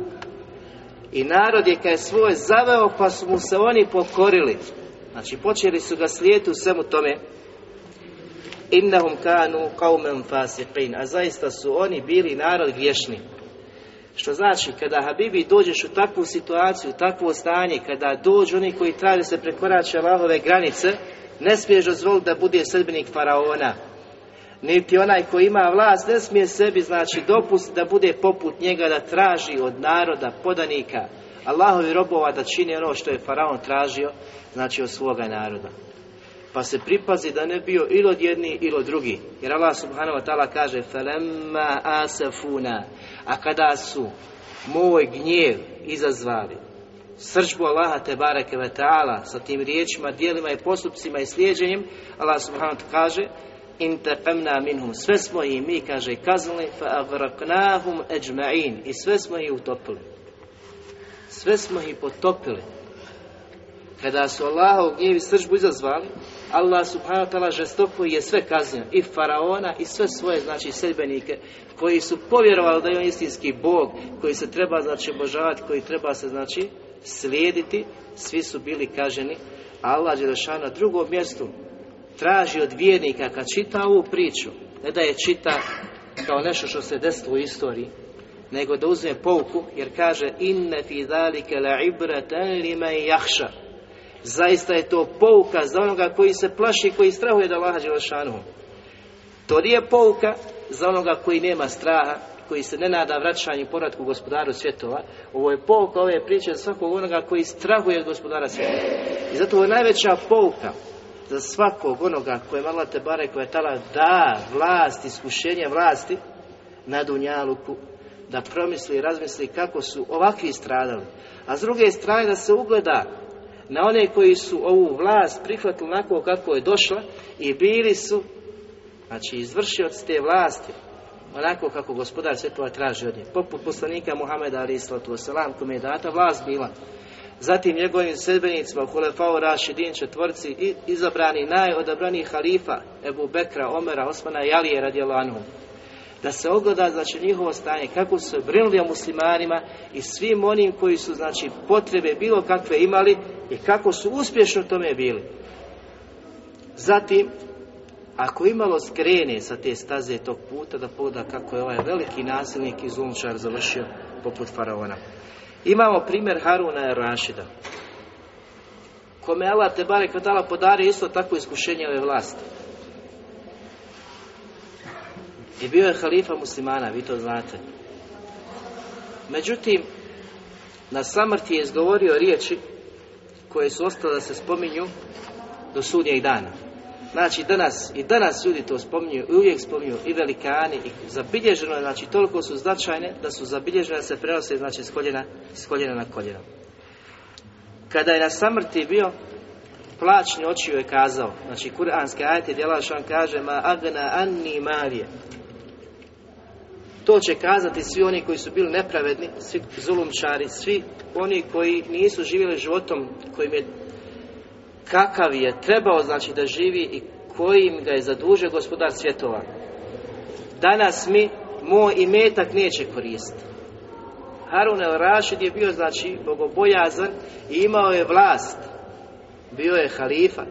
I narod je kaj svoj zaveo, pa su mu se oni pokorili. Znači, počeli su ga slijediti u svemu tome. Innahum kanu qauman fasiqin. A zaista su oni bili narod griješni. Što znači, kada Habibi dođeš u takvu situaciju, u takvo stanje, kada dođu oni koji traže se prekorače Allahove granice, ne smiješ dozvoliti da bude sredbenik faraona. niti onaj koji ima vlast ne smije sebi znači dopust da bude poput njega da traži od naroda podanika Allahovi robova da čini ono što je faraon tražio znači od svoga naroda. Pa se pripazi da ne bio ili od jedni ili od drugi. Jer Allah subhanahu wa ta'ala kaže felemma asafuna. A kada su moj gnjev izazvali srđbu Allaha te bareke ve ta'ala sa tim riječima, dijelima i postupcima i slijeđenjem Allah subhanahu ta'ala kaže intaqamna minhum. Sve smo i mi kaže kaznili fa aghraqnahum ajma'in. I sve smo ih utopili. Sve smo ih potopili. Kada su gnjev i sržbu izazvali Allah subhanahu wa ta'ala žestoko je sve kaznio. I faraona i sve svoje znači sedbenike koji su povjerovali da je on istinski Bog koji se treba znači obožavati koji treba se znači slijediti. Svi su bili kaženi Allah je na drugom mjestu traži od vjernika kad čita ovu priču, ne da je čita kao nešto što se desilo u istoriji, nego da uzme pouku, jer kaže inne fi zalike la ibratan jahša. Zaista je to pouka za onoga koji se plaši, koji strahuje da Allaha Đelešanu. To nije pouka za onoga koji nema straha, koji se ne nada vraćanju i povratku gospodaru svjetova. Ovo je pouka ove priče za svakog onoga koji strahuje od gospodara svjetova. I zato je najveća pouka za svakog onoga koje Allah te bare koje je tala da vlast, iskušenje vlasti na Dunjaluku, da promisli i razmisli kako su ovakvi stradali. A s druge strane da se ugleda na one koji su ovu vlast prihvatili onako kako je došla i bili su, znači izvršioci te vlasti, onako kako gospodar svjetova traži od njih. Poput poslanika Muhameda ali islatu wasalam, kome je data vlast bila zatim njegovim sedbenicima, Hulefao Rašidin četvorci i izabrani najodabraniji halifa Ebu Bekra, Omera, Osmana i Alije radijalanu. Da se ogleda znači njihovo stanje, kako su se brinuli o muslimanima i svim onim koji su znači potrebe bilo kakve imali i kako su uspješno tome bili. Zatim, ako imalo skrene sa te staze tog puta, da pogleda kako je ovaj veliki nasilnik i zulumčar završio poput faraona. Imamo primjer Haruna Rašida. Kome Allah te bare kvatala podario isto takvo iskušenje ove vlasti. I bio je halifa muslimana, vi to znate. Međutim, na samrti je izgovorio riječi koje su ostale da se spominju do sudnjeg dana. Znači danas, i danas ljudi to spominju, i uvijek spominju i velikani, i zabilježeno je, znači toliko su značajne da su zabilježene da se prenose znači s koljena, s koljena na koljeno. Kada je na samrti bio, plaćni očiju je kazao, znači kuranske ajte djelašan kaže ma agna anni malije. To će kazati svi oni koji su bili nepravedni, svi zulumčari, svi oni koji nisu živjeli životom kojim je kakav je trebao znači da živi i kojim ga je zadužio gospodar svjetova. Danas mi moj imetak neće koristiti. Harun el Rashid je bio znači bogobojazan i imao je vlast. Bio je halifa.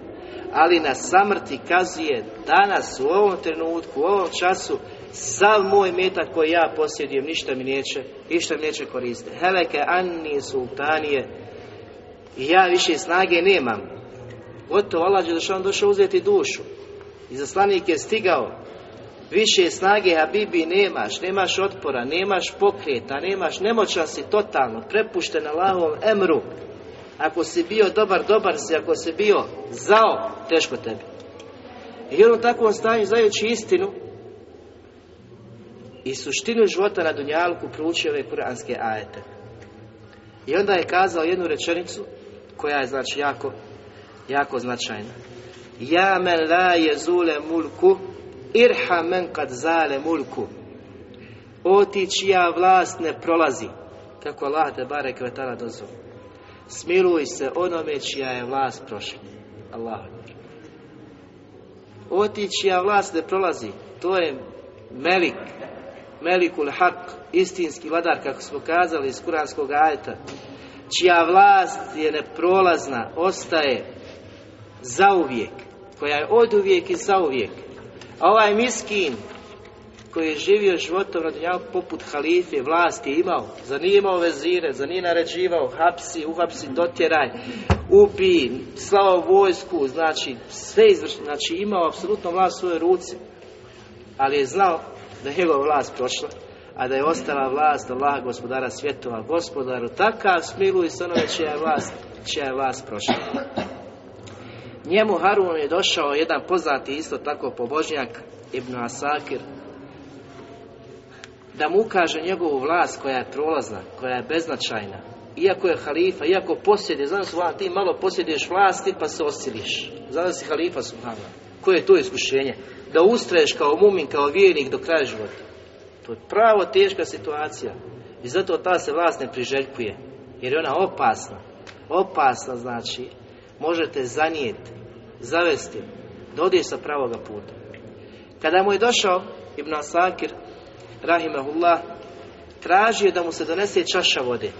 Ali na samrti kazuje danas u ovom trenutku, u ovom času sav moj metak koji ja posjedujem ništa mi neće, ništa mi neće koristiti. Heleke anni sultanije ja više snage nemam. Gotovo Allah on došao uzeti dušu. I zaslanik je stigao Više snage Habibi nemaš, nemaš otpora, nemaš pokreta, nemaš, nemoćan si totalno, prepušten Allahovom emru. Ako si bio dobar, dobar si, ako si bio zao, teško tebi. I on u takvom stanju, znajući istinu i suštinu života na Dunjalku, proučio ove kuranske ajete. I onda je kazao jednu rečenicu, koja je znači jako, jako značajna. Ja men la je zule mulku, Irha men kad zale mulku. O ti čija vlast ne prolazi. Kako Allah te bare kvetala dozvoli. Smiluj se onome čija je vlast prošla. Allah. O ti čija vlast ne prolazi. To je Melik. Melikul Hak. Istinski vladar, kako smo kazali iz kuranskog ajeta. Čija vlast je neprolazna. Ostaje zauvijek. Koja je oduvijek i zauvijek a ovaj miskin koji je živio životom na poput halife, vlasti imao, za imao vezire, za nije naređivao, hapsi, uhapsi, dotjeraj, ubi, slao vojsku, znači sve izvršno, znači imao apsolutno vlast u svojoj ruci, ali je znao da je njegova vlast prošla, a da je ostala vlast Allah, gospodara svjetova, gospodaru, takav smiluj se onome čija je vlast, čija je vlast prošla. Njemu Harun je došao jedan poznati isto tako pobožnjak Ibn Asakir da mu ukaže njegovu vlast koja je prolazna, koja je beznačajna. Iako je halifa, iako posjeduje, znaš ti malo posjeduješ vlasti pa se osiliš. Znaš si halifa subhana. Koje je to iskušenje? Da ustraješ kao mumin, kao vjernik do kraja života. To je pravo teška situacija. I zato ta se vlast ne priželjkuje. Jer je ona opasna. Opasna znači možete zanijeti, zavesti, da ode sa pravoga puta. Kada mu je došao Ibn Asakir, rahimahullah, tražio da mu se donese čaša vode.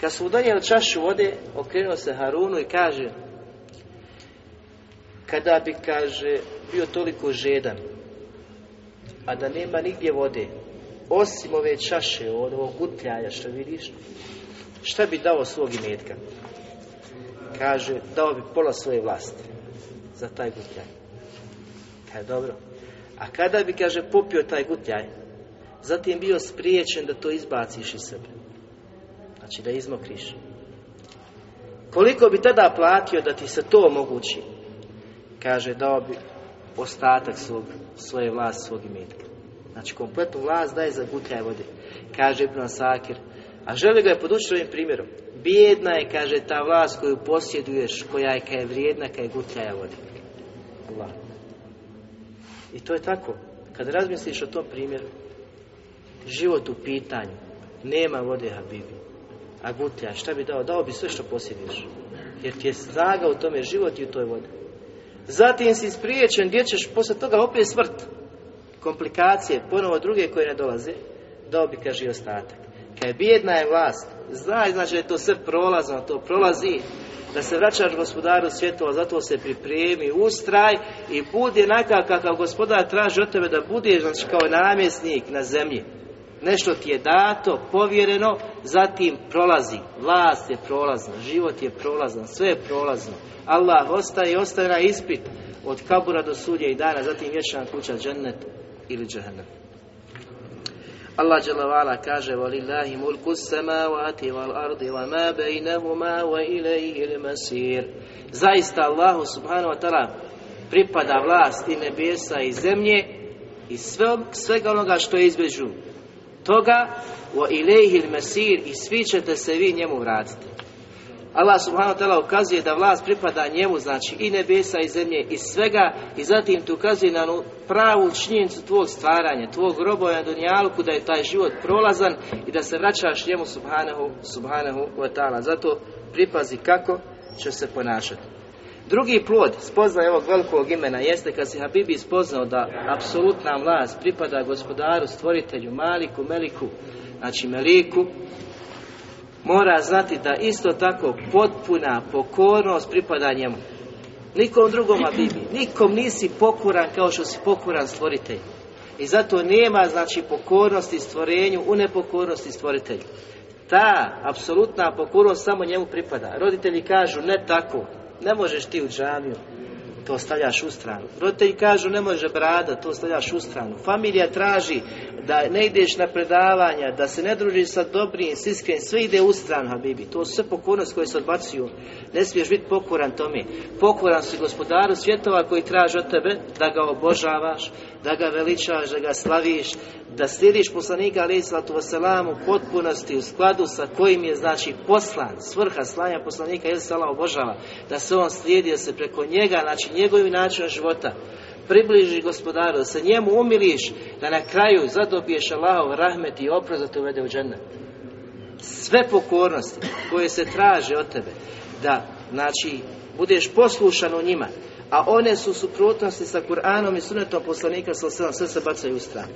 Kad su donijeli čašu vode, okrenuo se Harunu i kaže, kada bi, kaže, bio toliko žedan, a da nema nigdje vode, osim ove čaše, od ovog gutljaja što vidiš, šta bi dao svog imetka? Kaže, dao bi pola svoje vlasti za taj gutljaj. Kaže, dobro. A kada bi, kaže, popio taj gutljaj, zatim bio spriječen da to izbaciš iz sebe. Znači da izmokriš. Koliko bi tada platio da ti se to omogući? Kaže, dao bi ostatak svog, svoje vlasti, svog imetka. Znači, kompletnu vlast daje za gutljaj vode. Kaže Ibn Sakir. A želi ga je podučiti ovim primjerom. Bijedna je, kaže, ta vlast koju posjeduješ, koja je kaj je vrijedna, kaj je gutljaja vode. Allah. I to je tako. Kad razmisliš o tom primjeru, život u pitanju, nema vode Habibi, a gutlja, šta bi dao? Dao bi sve što posjeduješ. Jer ti je snaga u tome život i u toj vodi. Zatim si spriječen gdje ćeš posle toga opet smrt. Komplikacije, ponovo druge koje ne dolaze, dao bi, kaže, ostatak. Kad je bijedna je vlast, Znaj, znači da je to sve prolazno, to prolazi, da se vraćaš gospodaru svjetova, zato se pripremi, ustraj i budi onakav kakav gospodar traži od tebe da budeš, znači kao namjesnik na zemlji. Nešto ti je dato, povjereno, zatim prolazi. Vlast je prolazna, život je prolazan, sve je prolazno. Allah ostaje ostaje na ispit od kabura do sudje i dana, zatim vječna kuća džennet ili džahennem. Allah dželle kaže: "Velillahi mulku samawati wal ardi wa ma bainahuma wa ilayhi al-masir." Zaista Allahu subhanahu wa ta'ala pripada vlast i nebesa i zemlje i sve, svega onoga što je između toga wa ilayhi al-masir i svi ćete se vi njemu vratiti. Allah subhanahu wa ta'ala ukazuje da vlast pripada njemu, znači i nebesa i zemlje i svega i zatim tu ukazuje na pravu činjenicu tvog stvaranja, tvog groba na dunjalku, da je taj život prolazan i da se vraćaš njemu subhanahu, subhanahu wa ta'ala. Zato pripazi kako će se ponašati. Drugi plod spoznaje ovog velikog imena jeste kad se Habibi spoznao da apsolutna vlast pripada gospodaru, stvoritelju, maliku, meliku, znači meliku, mora znati da isto tako potpuna pokornost pripada njemu. Nikom drugom Habibi, nikom nisi pokoran kao što si pokoran stvoritelj. I zato nema znači pokornosti stvorenju u nepokornosti stvoritelju. Ta apsolutna pokornost samo njemu pripada. Roditelji kažu ne tako, ne možeš ti u džamiju, to stavljaš u stranu. Roditelji kažu ne može brada, to stavljaš u stranu. Familija traži da ne ideš na predavanja, da se ne družiš sa dobrim, s iskrenim, sve ide u stranu, Habibi. To su sve pokornosti koje se odbacuju. Ne smiješ biti pokoran tome. Pokoran si gospodaru svjetova koji traži od tebe da ga obožavaš, da ga veličaš, da ga slaviš, da slijediš poslanika alaih sallatu wasalam u potpunosti u skladu sa kojim je znači poslan, svrha slanja poslanika ili sala obožava, da se on slijedi, da se preko njega, znači njegovim načinom života približi gospodaru, da se njemu umiliš, da na kraju zadobiješ Allahov rahmet i oprost da te uvede u džennet. Sve pokornosti koje se traže od tebe, da, znači, budeš poslušan u njima, a one su suprotnosti sa Kur'anom i sunetom poslanika sa sve se bacaju u stranu.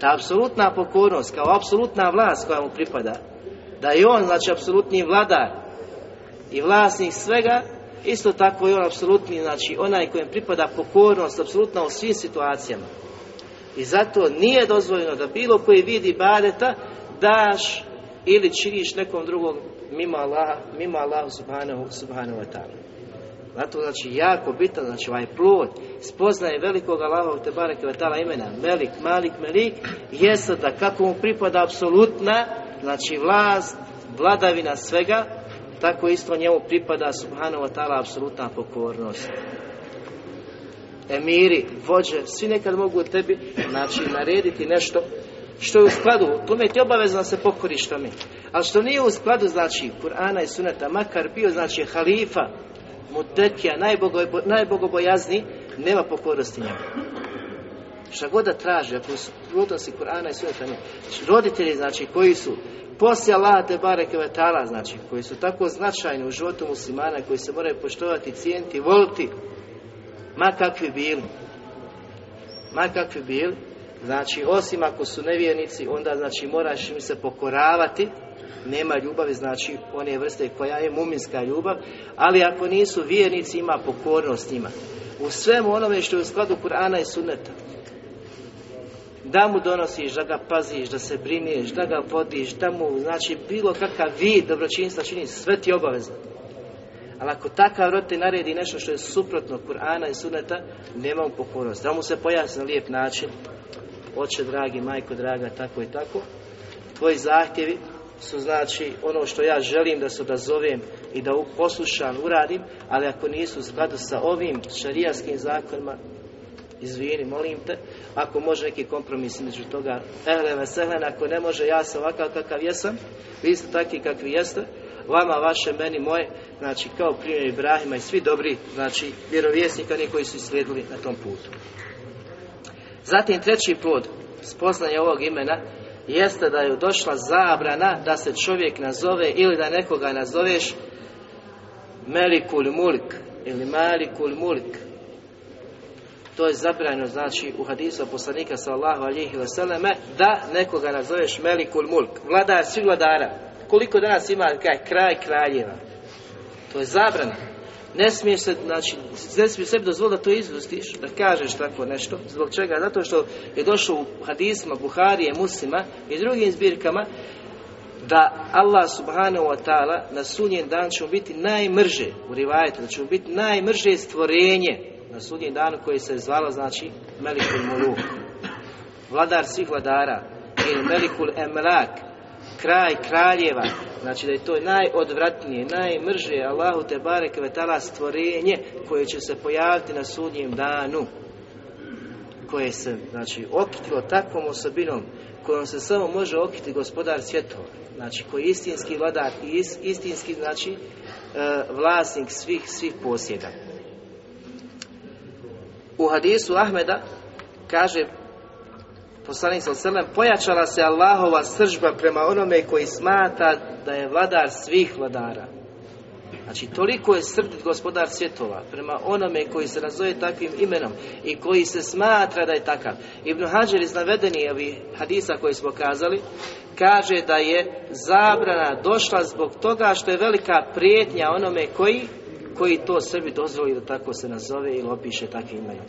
Ta apsolutna pokornost, kao apsolutna vlast koja mu pripada, da je on, znači, apsolutni vladar i vlasnik svega, isto tako je on apsolutni, znači, onaj kojem pripada pokornost, apsolutno u svim situacijama. I zato nije dozvoljeno da bilo koji vidi badeta daš ili činiš nekom drugom mimo Allaha, mimo Allahu subhanahu, subhanahu wa ta'ala. Zato znači jako bitan, znači ovaj plod spoznaje velikog Allaha te vetala imena Melik, Malik, Melik jeste da kako mu pripada apsolutna znači vlast, vladavina svega tako isto njemu pripada subhanahu wa apsolutna pokornost emiri, vođe, svi nekad mogu tebi znači narediti nešto što je u skladu, tome ti obavezno se pokoriš tome. Ali što nije u skladu, znači, Kur'ana i Suneta, makar bio, znači, halifa, mutekija, najbogobojazni, nema pokornosti njemu. Šta god da traži, ako su protnosti Kur'ana i Suneta, ne. Roditelji, znači, koji su poslije Allah te bareke vetala, znači, koji su tako značajni u životu muslimana, koji se moraju poštovati, cijeniti, voliti, ma kakvi bili. Ma kakvi bili. Znači, osim ako su nevjernici, onda, znači, moraš im se pokoravati, nema ljubavi, znači one vrste koja je muminska ljubav, ali ako nisu vjernici ima pokornost njima. U svemu onome što je u skladu Kur'ana i Sunneta. Da mu donosiš, da ga paziš, da se brineš, da ga vodiš, da mu, znači, bilo kakav vid dobročinstva čini, sve ti obavezno. Ali ako takav roditelj naredi nešto što je suprotno Kur'ana i Sunneta, nema mu pokornost. Da mu se pojasni na lijep način, oče dragi, majko draga, tako i tako, tvoji zahtjevi su znači ono što ja želim da se odazovem i da poslušam, uradim, ali ako nisu u skladu sa ovim šarijaskim zakonima, izvini, molim te, ako može neki kompromis među toga, ehle veselen, ako ne može, ja sam ovakav kakav jesam, vi ste takvi kakvi jeste, vama, vaše, meni, moje, znači kao primjer Ibrahima i svi dobri, znači vjerovjesnika, oni koji su slijedili na tom putu. Zatim treći plod spoznanje ovog imena jeste da je došla zabrana da se čovjek nazove ili da nekoga nazoveš Melikul Mulk ili Malikul Mulk. To je zabranjeno, znači, u hadisu poslanika sallahu alihi vseleme da nekoga nazoveš Melikul Mulk, vladar svih vladara. Koliko danas ima kraj kraljeva? To je zabrana. Ne smiješ se, znači, ne smiješ sebi dozvoliti da to izvustiš, da kažeš tako nešto. Zbog čega? Zato što je došlo u hadisma Buharije, muslima i drugim zbirkama da Allah subhanahu wa ta'ala na sunjen dan će biti najmrže u rivajetu, da će biti najmrže stvorenje na sudnjem danu koje se zvalo, znači, Melikul Muluk. Vladar svih vladara ili Melikul Emlak, kraj kraljeva, znači da je to najodvratnije, najmrže Allahu te bareke vetala stvorenje koje će se pojaviti na sudnjem danu. koje se, znači, okitilo takvom osobinom kojom se samo može okiti gospodar svjetova, znači, koji je istinski vladar i istinski, znači, e, vlasnik svih, svih posjeda. U hadisu Ahmeda kaže poslanik sa selem pojačala se Allahova sržba prema onome koji smata da je vladar svih vladara. Znači, toliko je srdit gospodar svjetova prema onome koji se nazove takvim imenom i koji se smatra da je takav. Ibn Hađer iz navedeni ovih hadisa koji smo kazali, kaže da je zabrana došla zbog toga što je velika prijetnja onome koji, koji to sebi dozvoli da tako se nazove ili opiše takvim imenom.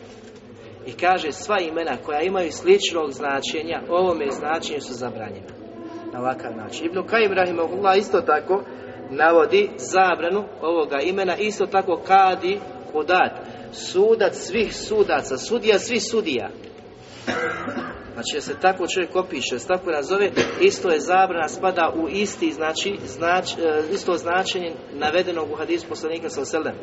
I kaže sva imena koja imaju sličnog značenja, ovome značenju su zabranjena. Na ovakav način. Ibn Kajim Rahimahullah isto tako navodi zabranu ovoga imena, isto tako kadi hudat, sudac svih sudaca, sudija svih sudija. Znači se tako čovjek opiše, se tako nazove, isto je zabrana, spada u isti, znači, znač, e, isto značenje navedenog u hadisu poslanika sa oselem.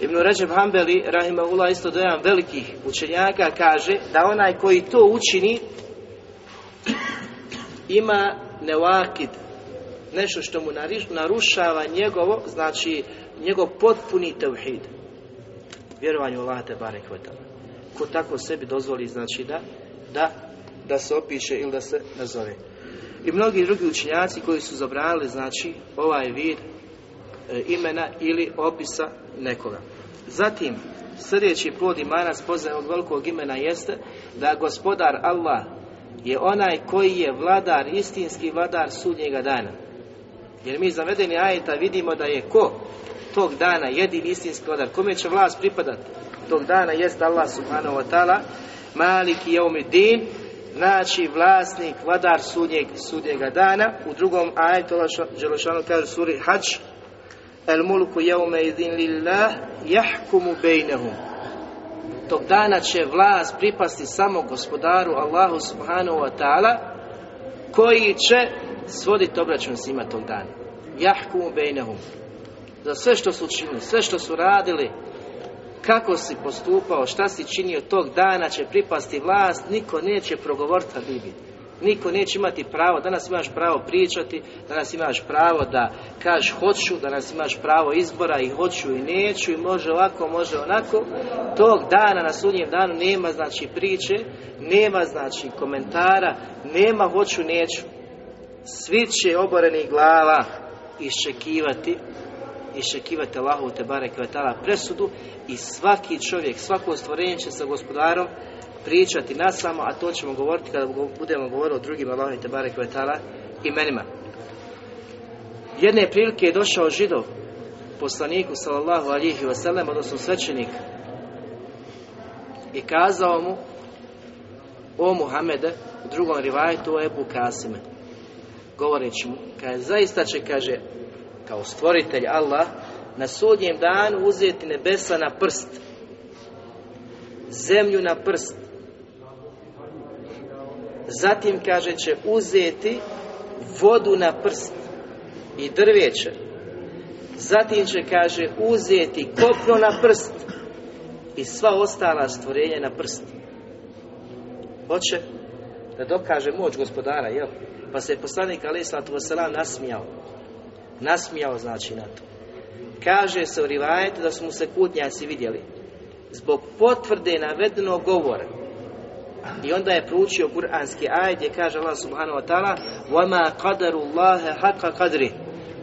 Ibn Ređeb Hambeli, rahimahullah, isto do jedan velikih učenjaka, kaže da onaj koji to učini ima nevakid, nešto što mu narušava njegovo, znači njegov potpuni tevhid. Vjerovanje u Allah te barek Ko tako sebi dozvoli, znači da, da, da se opiše ili da se nazove. I mnogi drugi učenjaci koji su zabranili, znači, ovaj vid imena ili opisa nekoga. Zatim, sljedeći plod imana spoznaje od velikog imena jeste da gospodar Allah je onaj koji je vladar, istinski vladar sudnjega dana. Jer mi zavedeni ajeta vidimo da je ko tog dana jedini istinski vladar, kome će vlast pripadati tog dana jest Allah subhanahu wa ta'ala maliki din znači vlasnik, vladar sudnjeg, sudnjega dana. U drugom ajetu Đelešanu kaže suri Hajj El mulku jeume idin lillah jahkumu bejnehum Tog dana će vlast pripasti samo gospodaru Allahu subhanahu wa ta'ala koji će svoditi obračun s njima tog dana. Jahkumu bejnehum. Za sve što su učinili, sve što su radili, kako si postupao, šta si činio tog dana će pripasti vlast, niko neće progovoriti Bibi. Niko neće imati pravo, danas imaš pravo pričati, danas imaš pravo da kažeš hoću, danas imaš pravo izbora i hoću i neću i može ovako, može onako. Tog dana na sudnjem danu nema znači priče, nema znači komentara, nema hoću, neću. Svi će oborenih glava iščekivati iščekivati Allahu te barek presudu i svaki čovjek, svako stvorenje će sa gospodarom pričati na samo, a to ćemo govoriti kada budemo govoriti o drugim Allahu te barek imenima. Jedne prilike je došao židov poslaniku sallallahu alihi wasallam, odnosno svećenik i kazao mu o Muhammede u drugom rivajtu o Ebu Kasime govoreći mu, kaže, zaista će, kaže, kao stvoritelj Allah na sudnjem danu uzeti nebesa na prst zemlju na prst zatim kaže će uzeti vodu na prst i drveće zatim će kaže uzeti kopno na prst i sva ostala stvorenja na prst hoće da dokaže moć gospodara jel? pa se je poslanik alaih sallatu nasmijao nasmijao znači na to. Kaže se u rivajetu da su mu se kutnjaci vidjeli zbog potvrde navedenog govora. I onda je proučio kuranski ajd gdje kaže Allah subhanahu wa ta'ala وَمَا قَدَرُ اللَّهَ حَقَّ قَدْرِ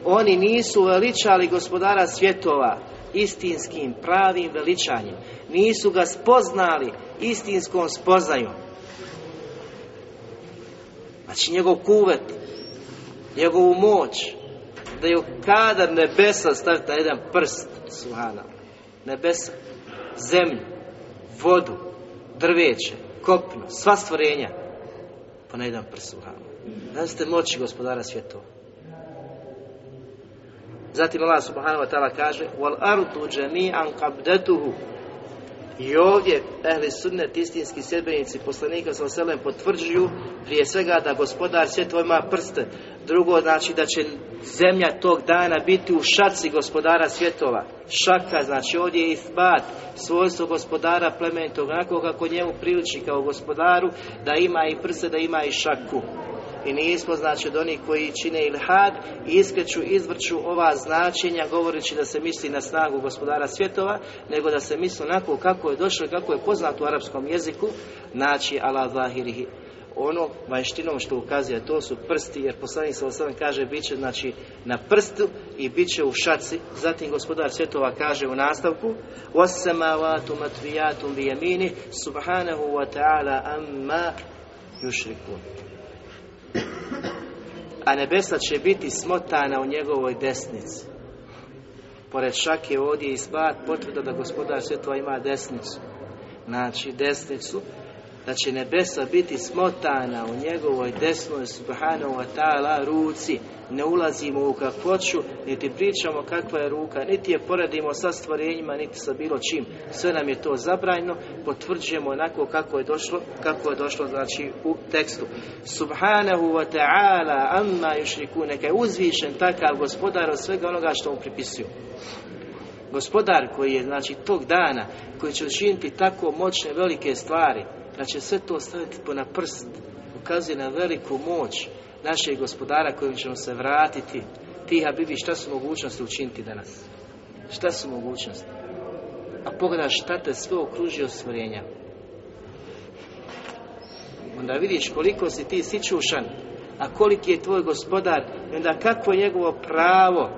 Oni nisu veličali gospodara svjetova istinskim, pravim veličanjem. Nisu ga spoznali istinskom spoznajom. Znači njegov kuvet, njegovu moć, da je kadar nebesa staviti na jedan prst, suhana. Nebesa, zemlju, vodu, drveće, kopno, sva stvorenja, pa na jedan prst. Da ste moći gospodara svjetova. Zatim Allah subhanahu wa ta'ala kaže Wal ardu jami'an qabdatuhu I ovdje ehli sunnet istinski sedbenici poslanika sa selem potvrđuju prije svega da gospodar svjetova ima prste. Drugo znači da će zemlja tog dana biti u šaci gospodara svjetova. Šaka znači ovdje je isbat svojstvo gospodara plemenitog onako kako njemu priliči kao gospodaru da ima i prste da ima i šaku i nismo znači od onih koji čine ilhad i iskreću, izvrću ova značenja govoreći da se misli na snagu gospodara svjetova, nego da se misli onako kako je došlo kako je poznato u arapskom jeziku, znači ala zahirihi. Ono vanštinom što ukazuje to su prsti jer poslanik sa osam kaže bit će znači na prstu i bit će u šaci. Zatim gospodar svjetova kaže u nastavku wasamavatu matvijatum bi yamini subhanahu wa ta'ala amma yushrikun a nebesa će biti smotana u njegovoj desnici. Pored šake ovdje i spat potvrda da gospodar svjetova ima desnicu. Znači desnicu da će nebesa biti smotana u njegovoj desnoj subhanahu wa ta'ala ruci. Ne ulazimo u kakvoću, niti pričamo kakva je ruka, niti je poredimo sa stvorenjima, niti sa bilo čim. Sve nam je to zabrajno, potvrđujemo onako kako je došlo, kako je došlo znači u tekstu. Subhanahu wa ta'ala amma yushriku, neka je uzvišen takav gospodar od svega onoga što mu pripisuju gospodar koji je znači tog dana koji će učiniti tako moćne velike stvari da će sve to staviti na prst, ukazuje na veliku moć našeg gospodara kojim ćemo se vratiti. Ti, Habibi, šta su mogućnosti učiniti danas? Šta su mogućnosti? A pogledaj šta te sve okružio stvorenja. Onda vidiš koliko si ti sičušan, a koliki je tvoj gospodar, i onda kakvo je njegovo pravo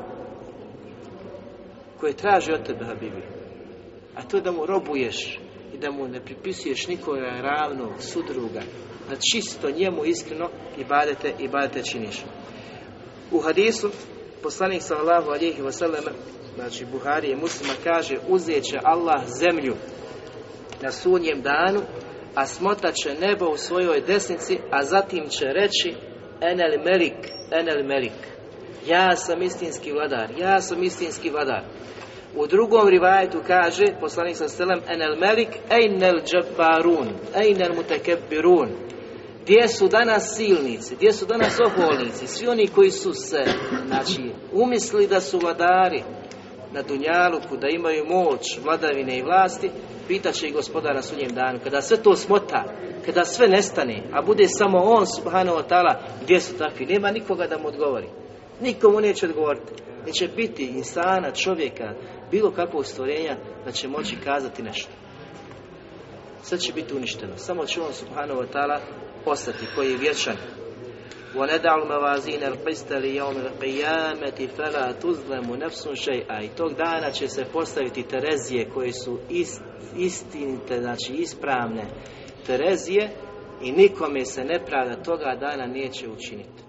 koje traži od tebe, Habibi. A to da mu robuješ, da mu ne pripisuješ nikoga ravnog, sudruga, da čisto njemu iskreno i badete i badete činiš. U hadisu poslanik sallallahu alihi wasallam znači Buhari i muslima kaže uzet će Allah zemlju na sunjem danu a smotat će nebo u svojoj desnici a zatim će reći enel melik, enel melik ja sam istinski vladar ja sam istinski vladar u drugom rivajetu kaže, poslanik sa stelem, enel melik, ejnel džabbarun, ejnel mutekebbirun. Gdje su danas silnici, gdje su danas oholnici, svi oni koji su se, znači, umisli da su vladari na Dunjaluku, da imaju moć, vladavine i vlasti, pitaće i gospodara sunjem danu. Kada sve to smota, kada sve nestane, a bude samo on, subhanahu wa ta'ala, gdje su takvi? Nema nikoga da mu odgovori. Nikomu neće odgovoriti Neće biti insana, čovjeka, bilo kakvog stvorenja da će moći kazati nešto. Sve će biti uništeno. Samo će on subhanahu wa ta'ala ostati koji je vječan. وَنَدَعُ مَوَازِينَ الْقِسْتَ لِيَوْمِ الْقِيَامَةِ فَلَا تُظْلَمُ نَفْسٌ شَيْئًا I tog dana će se postaviti Terezije koje su ist, istinite, znači ispravne Terezije i nikome se nepravda toga dana neće učiniti.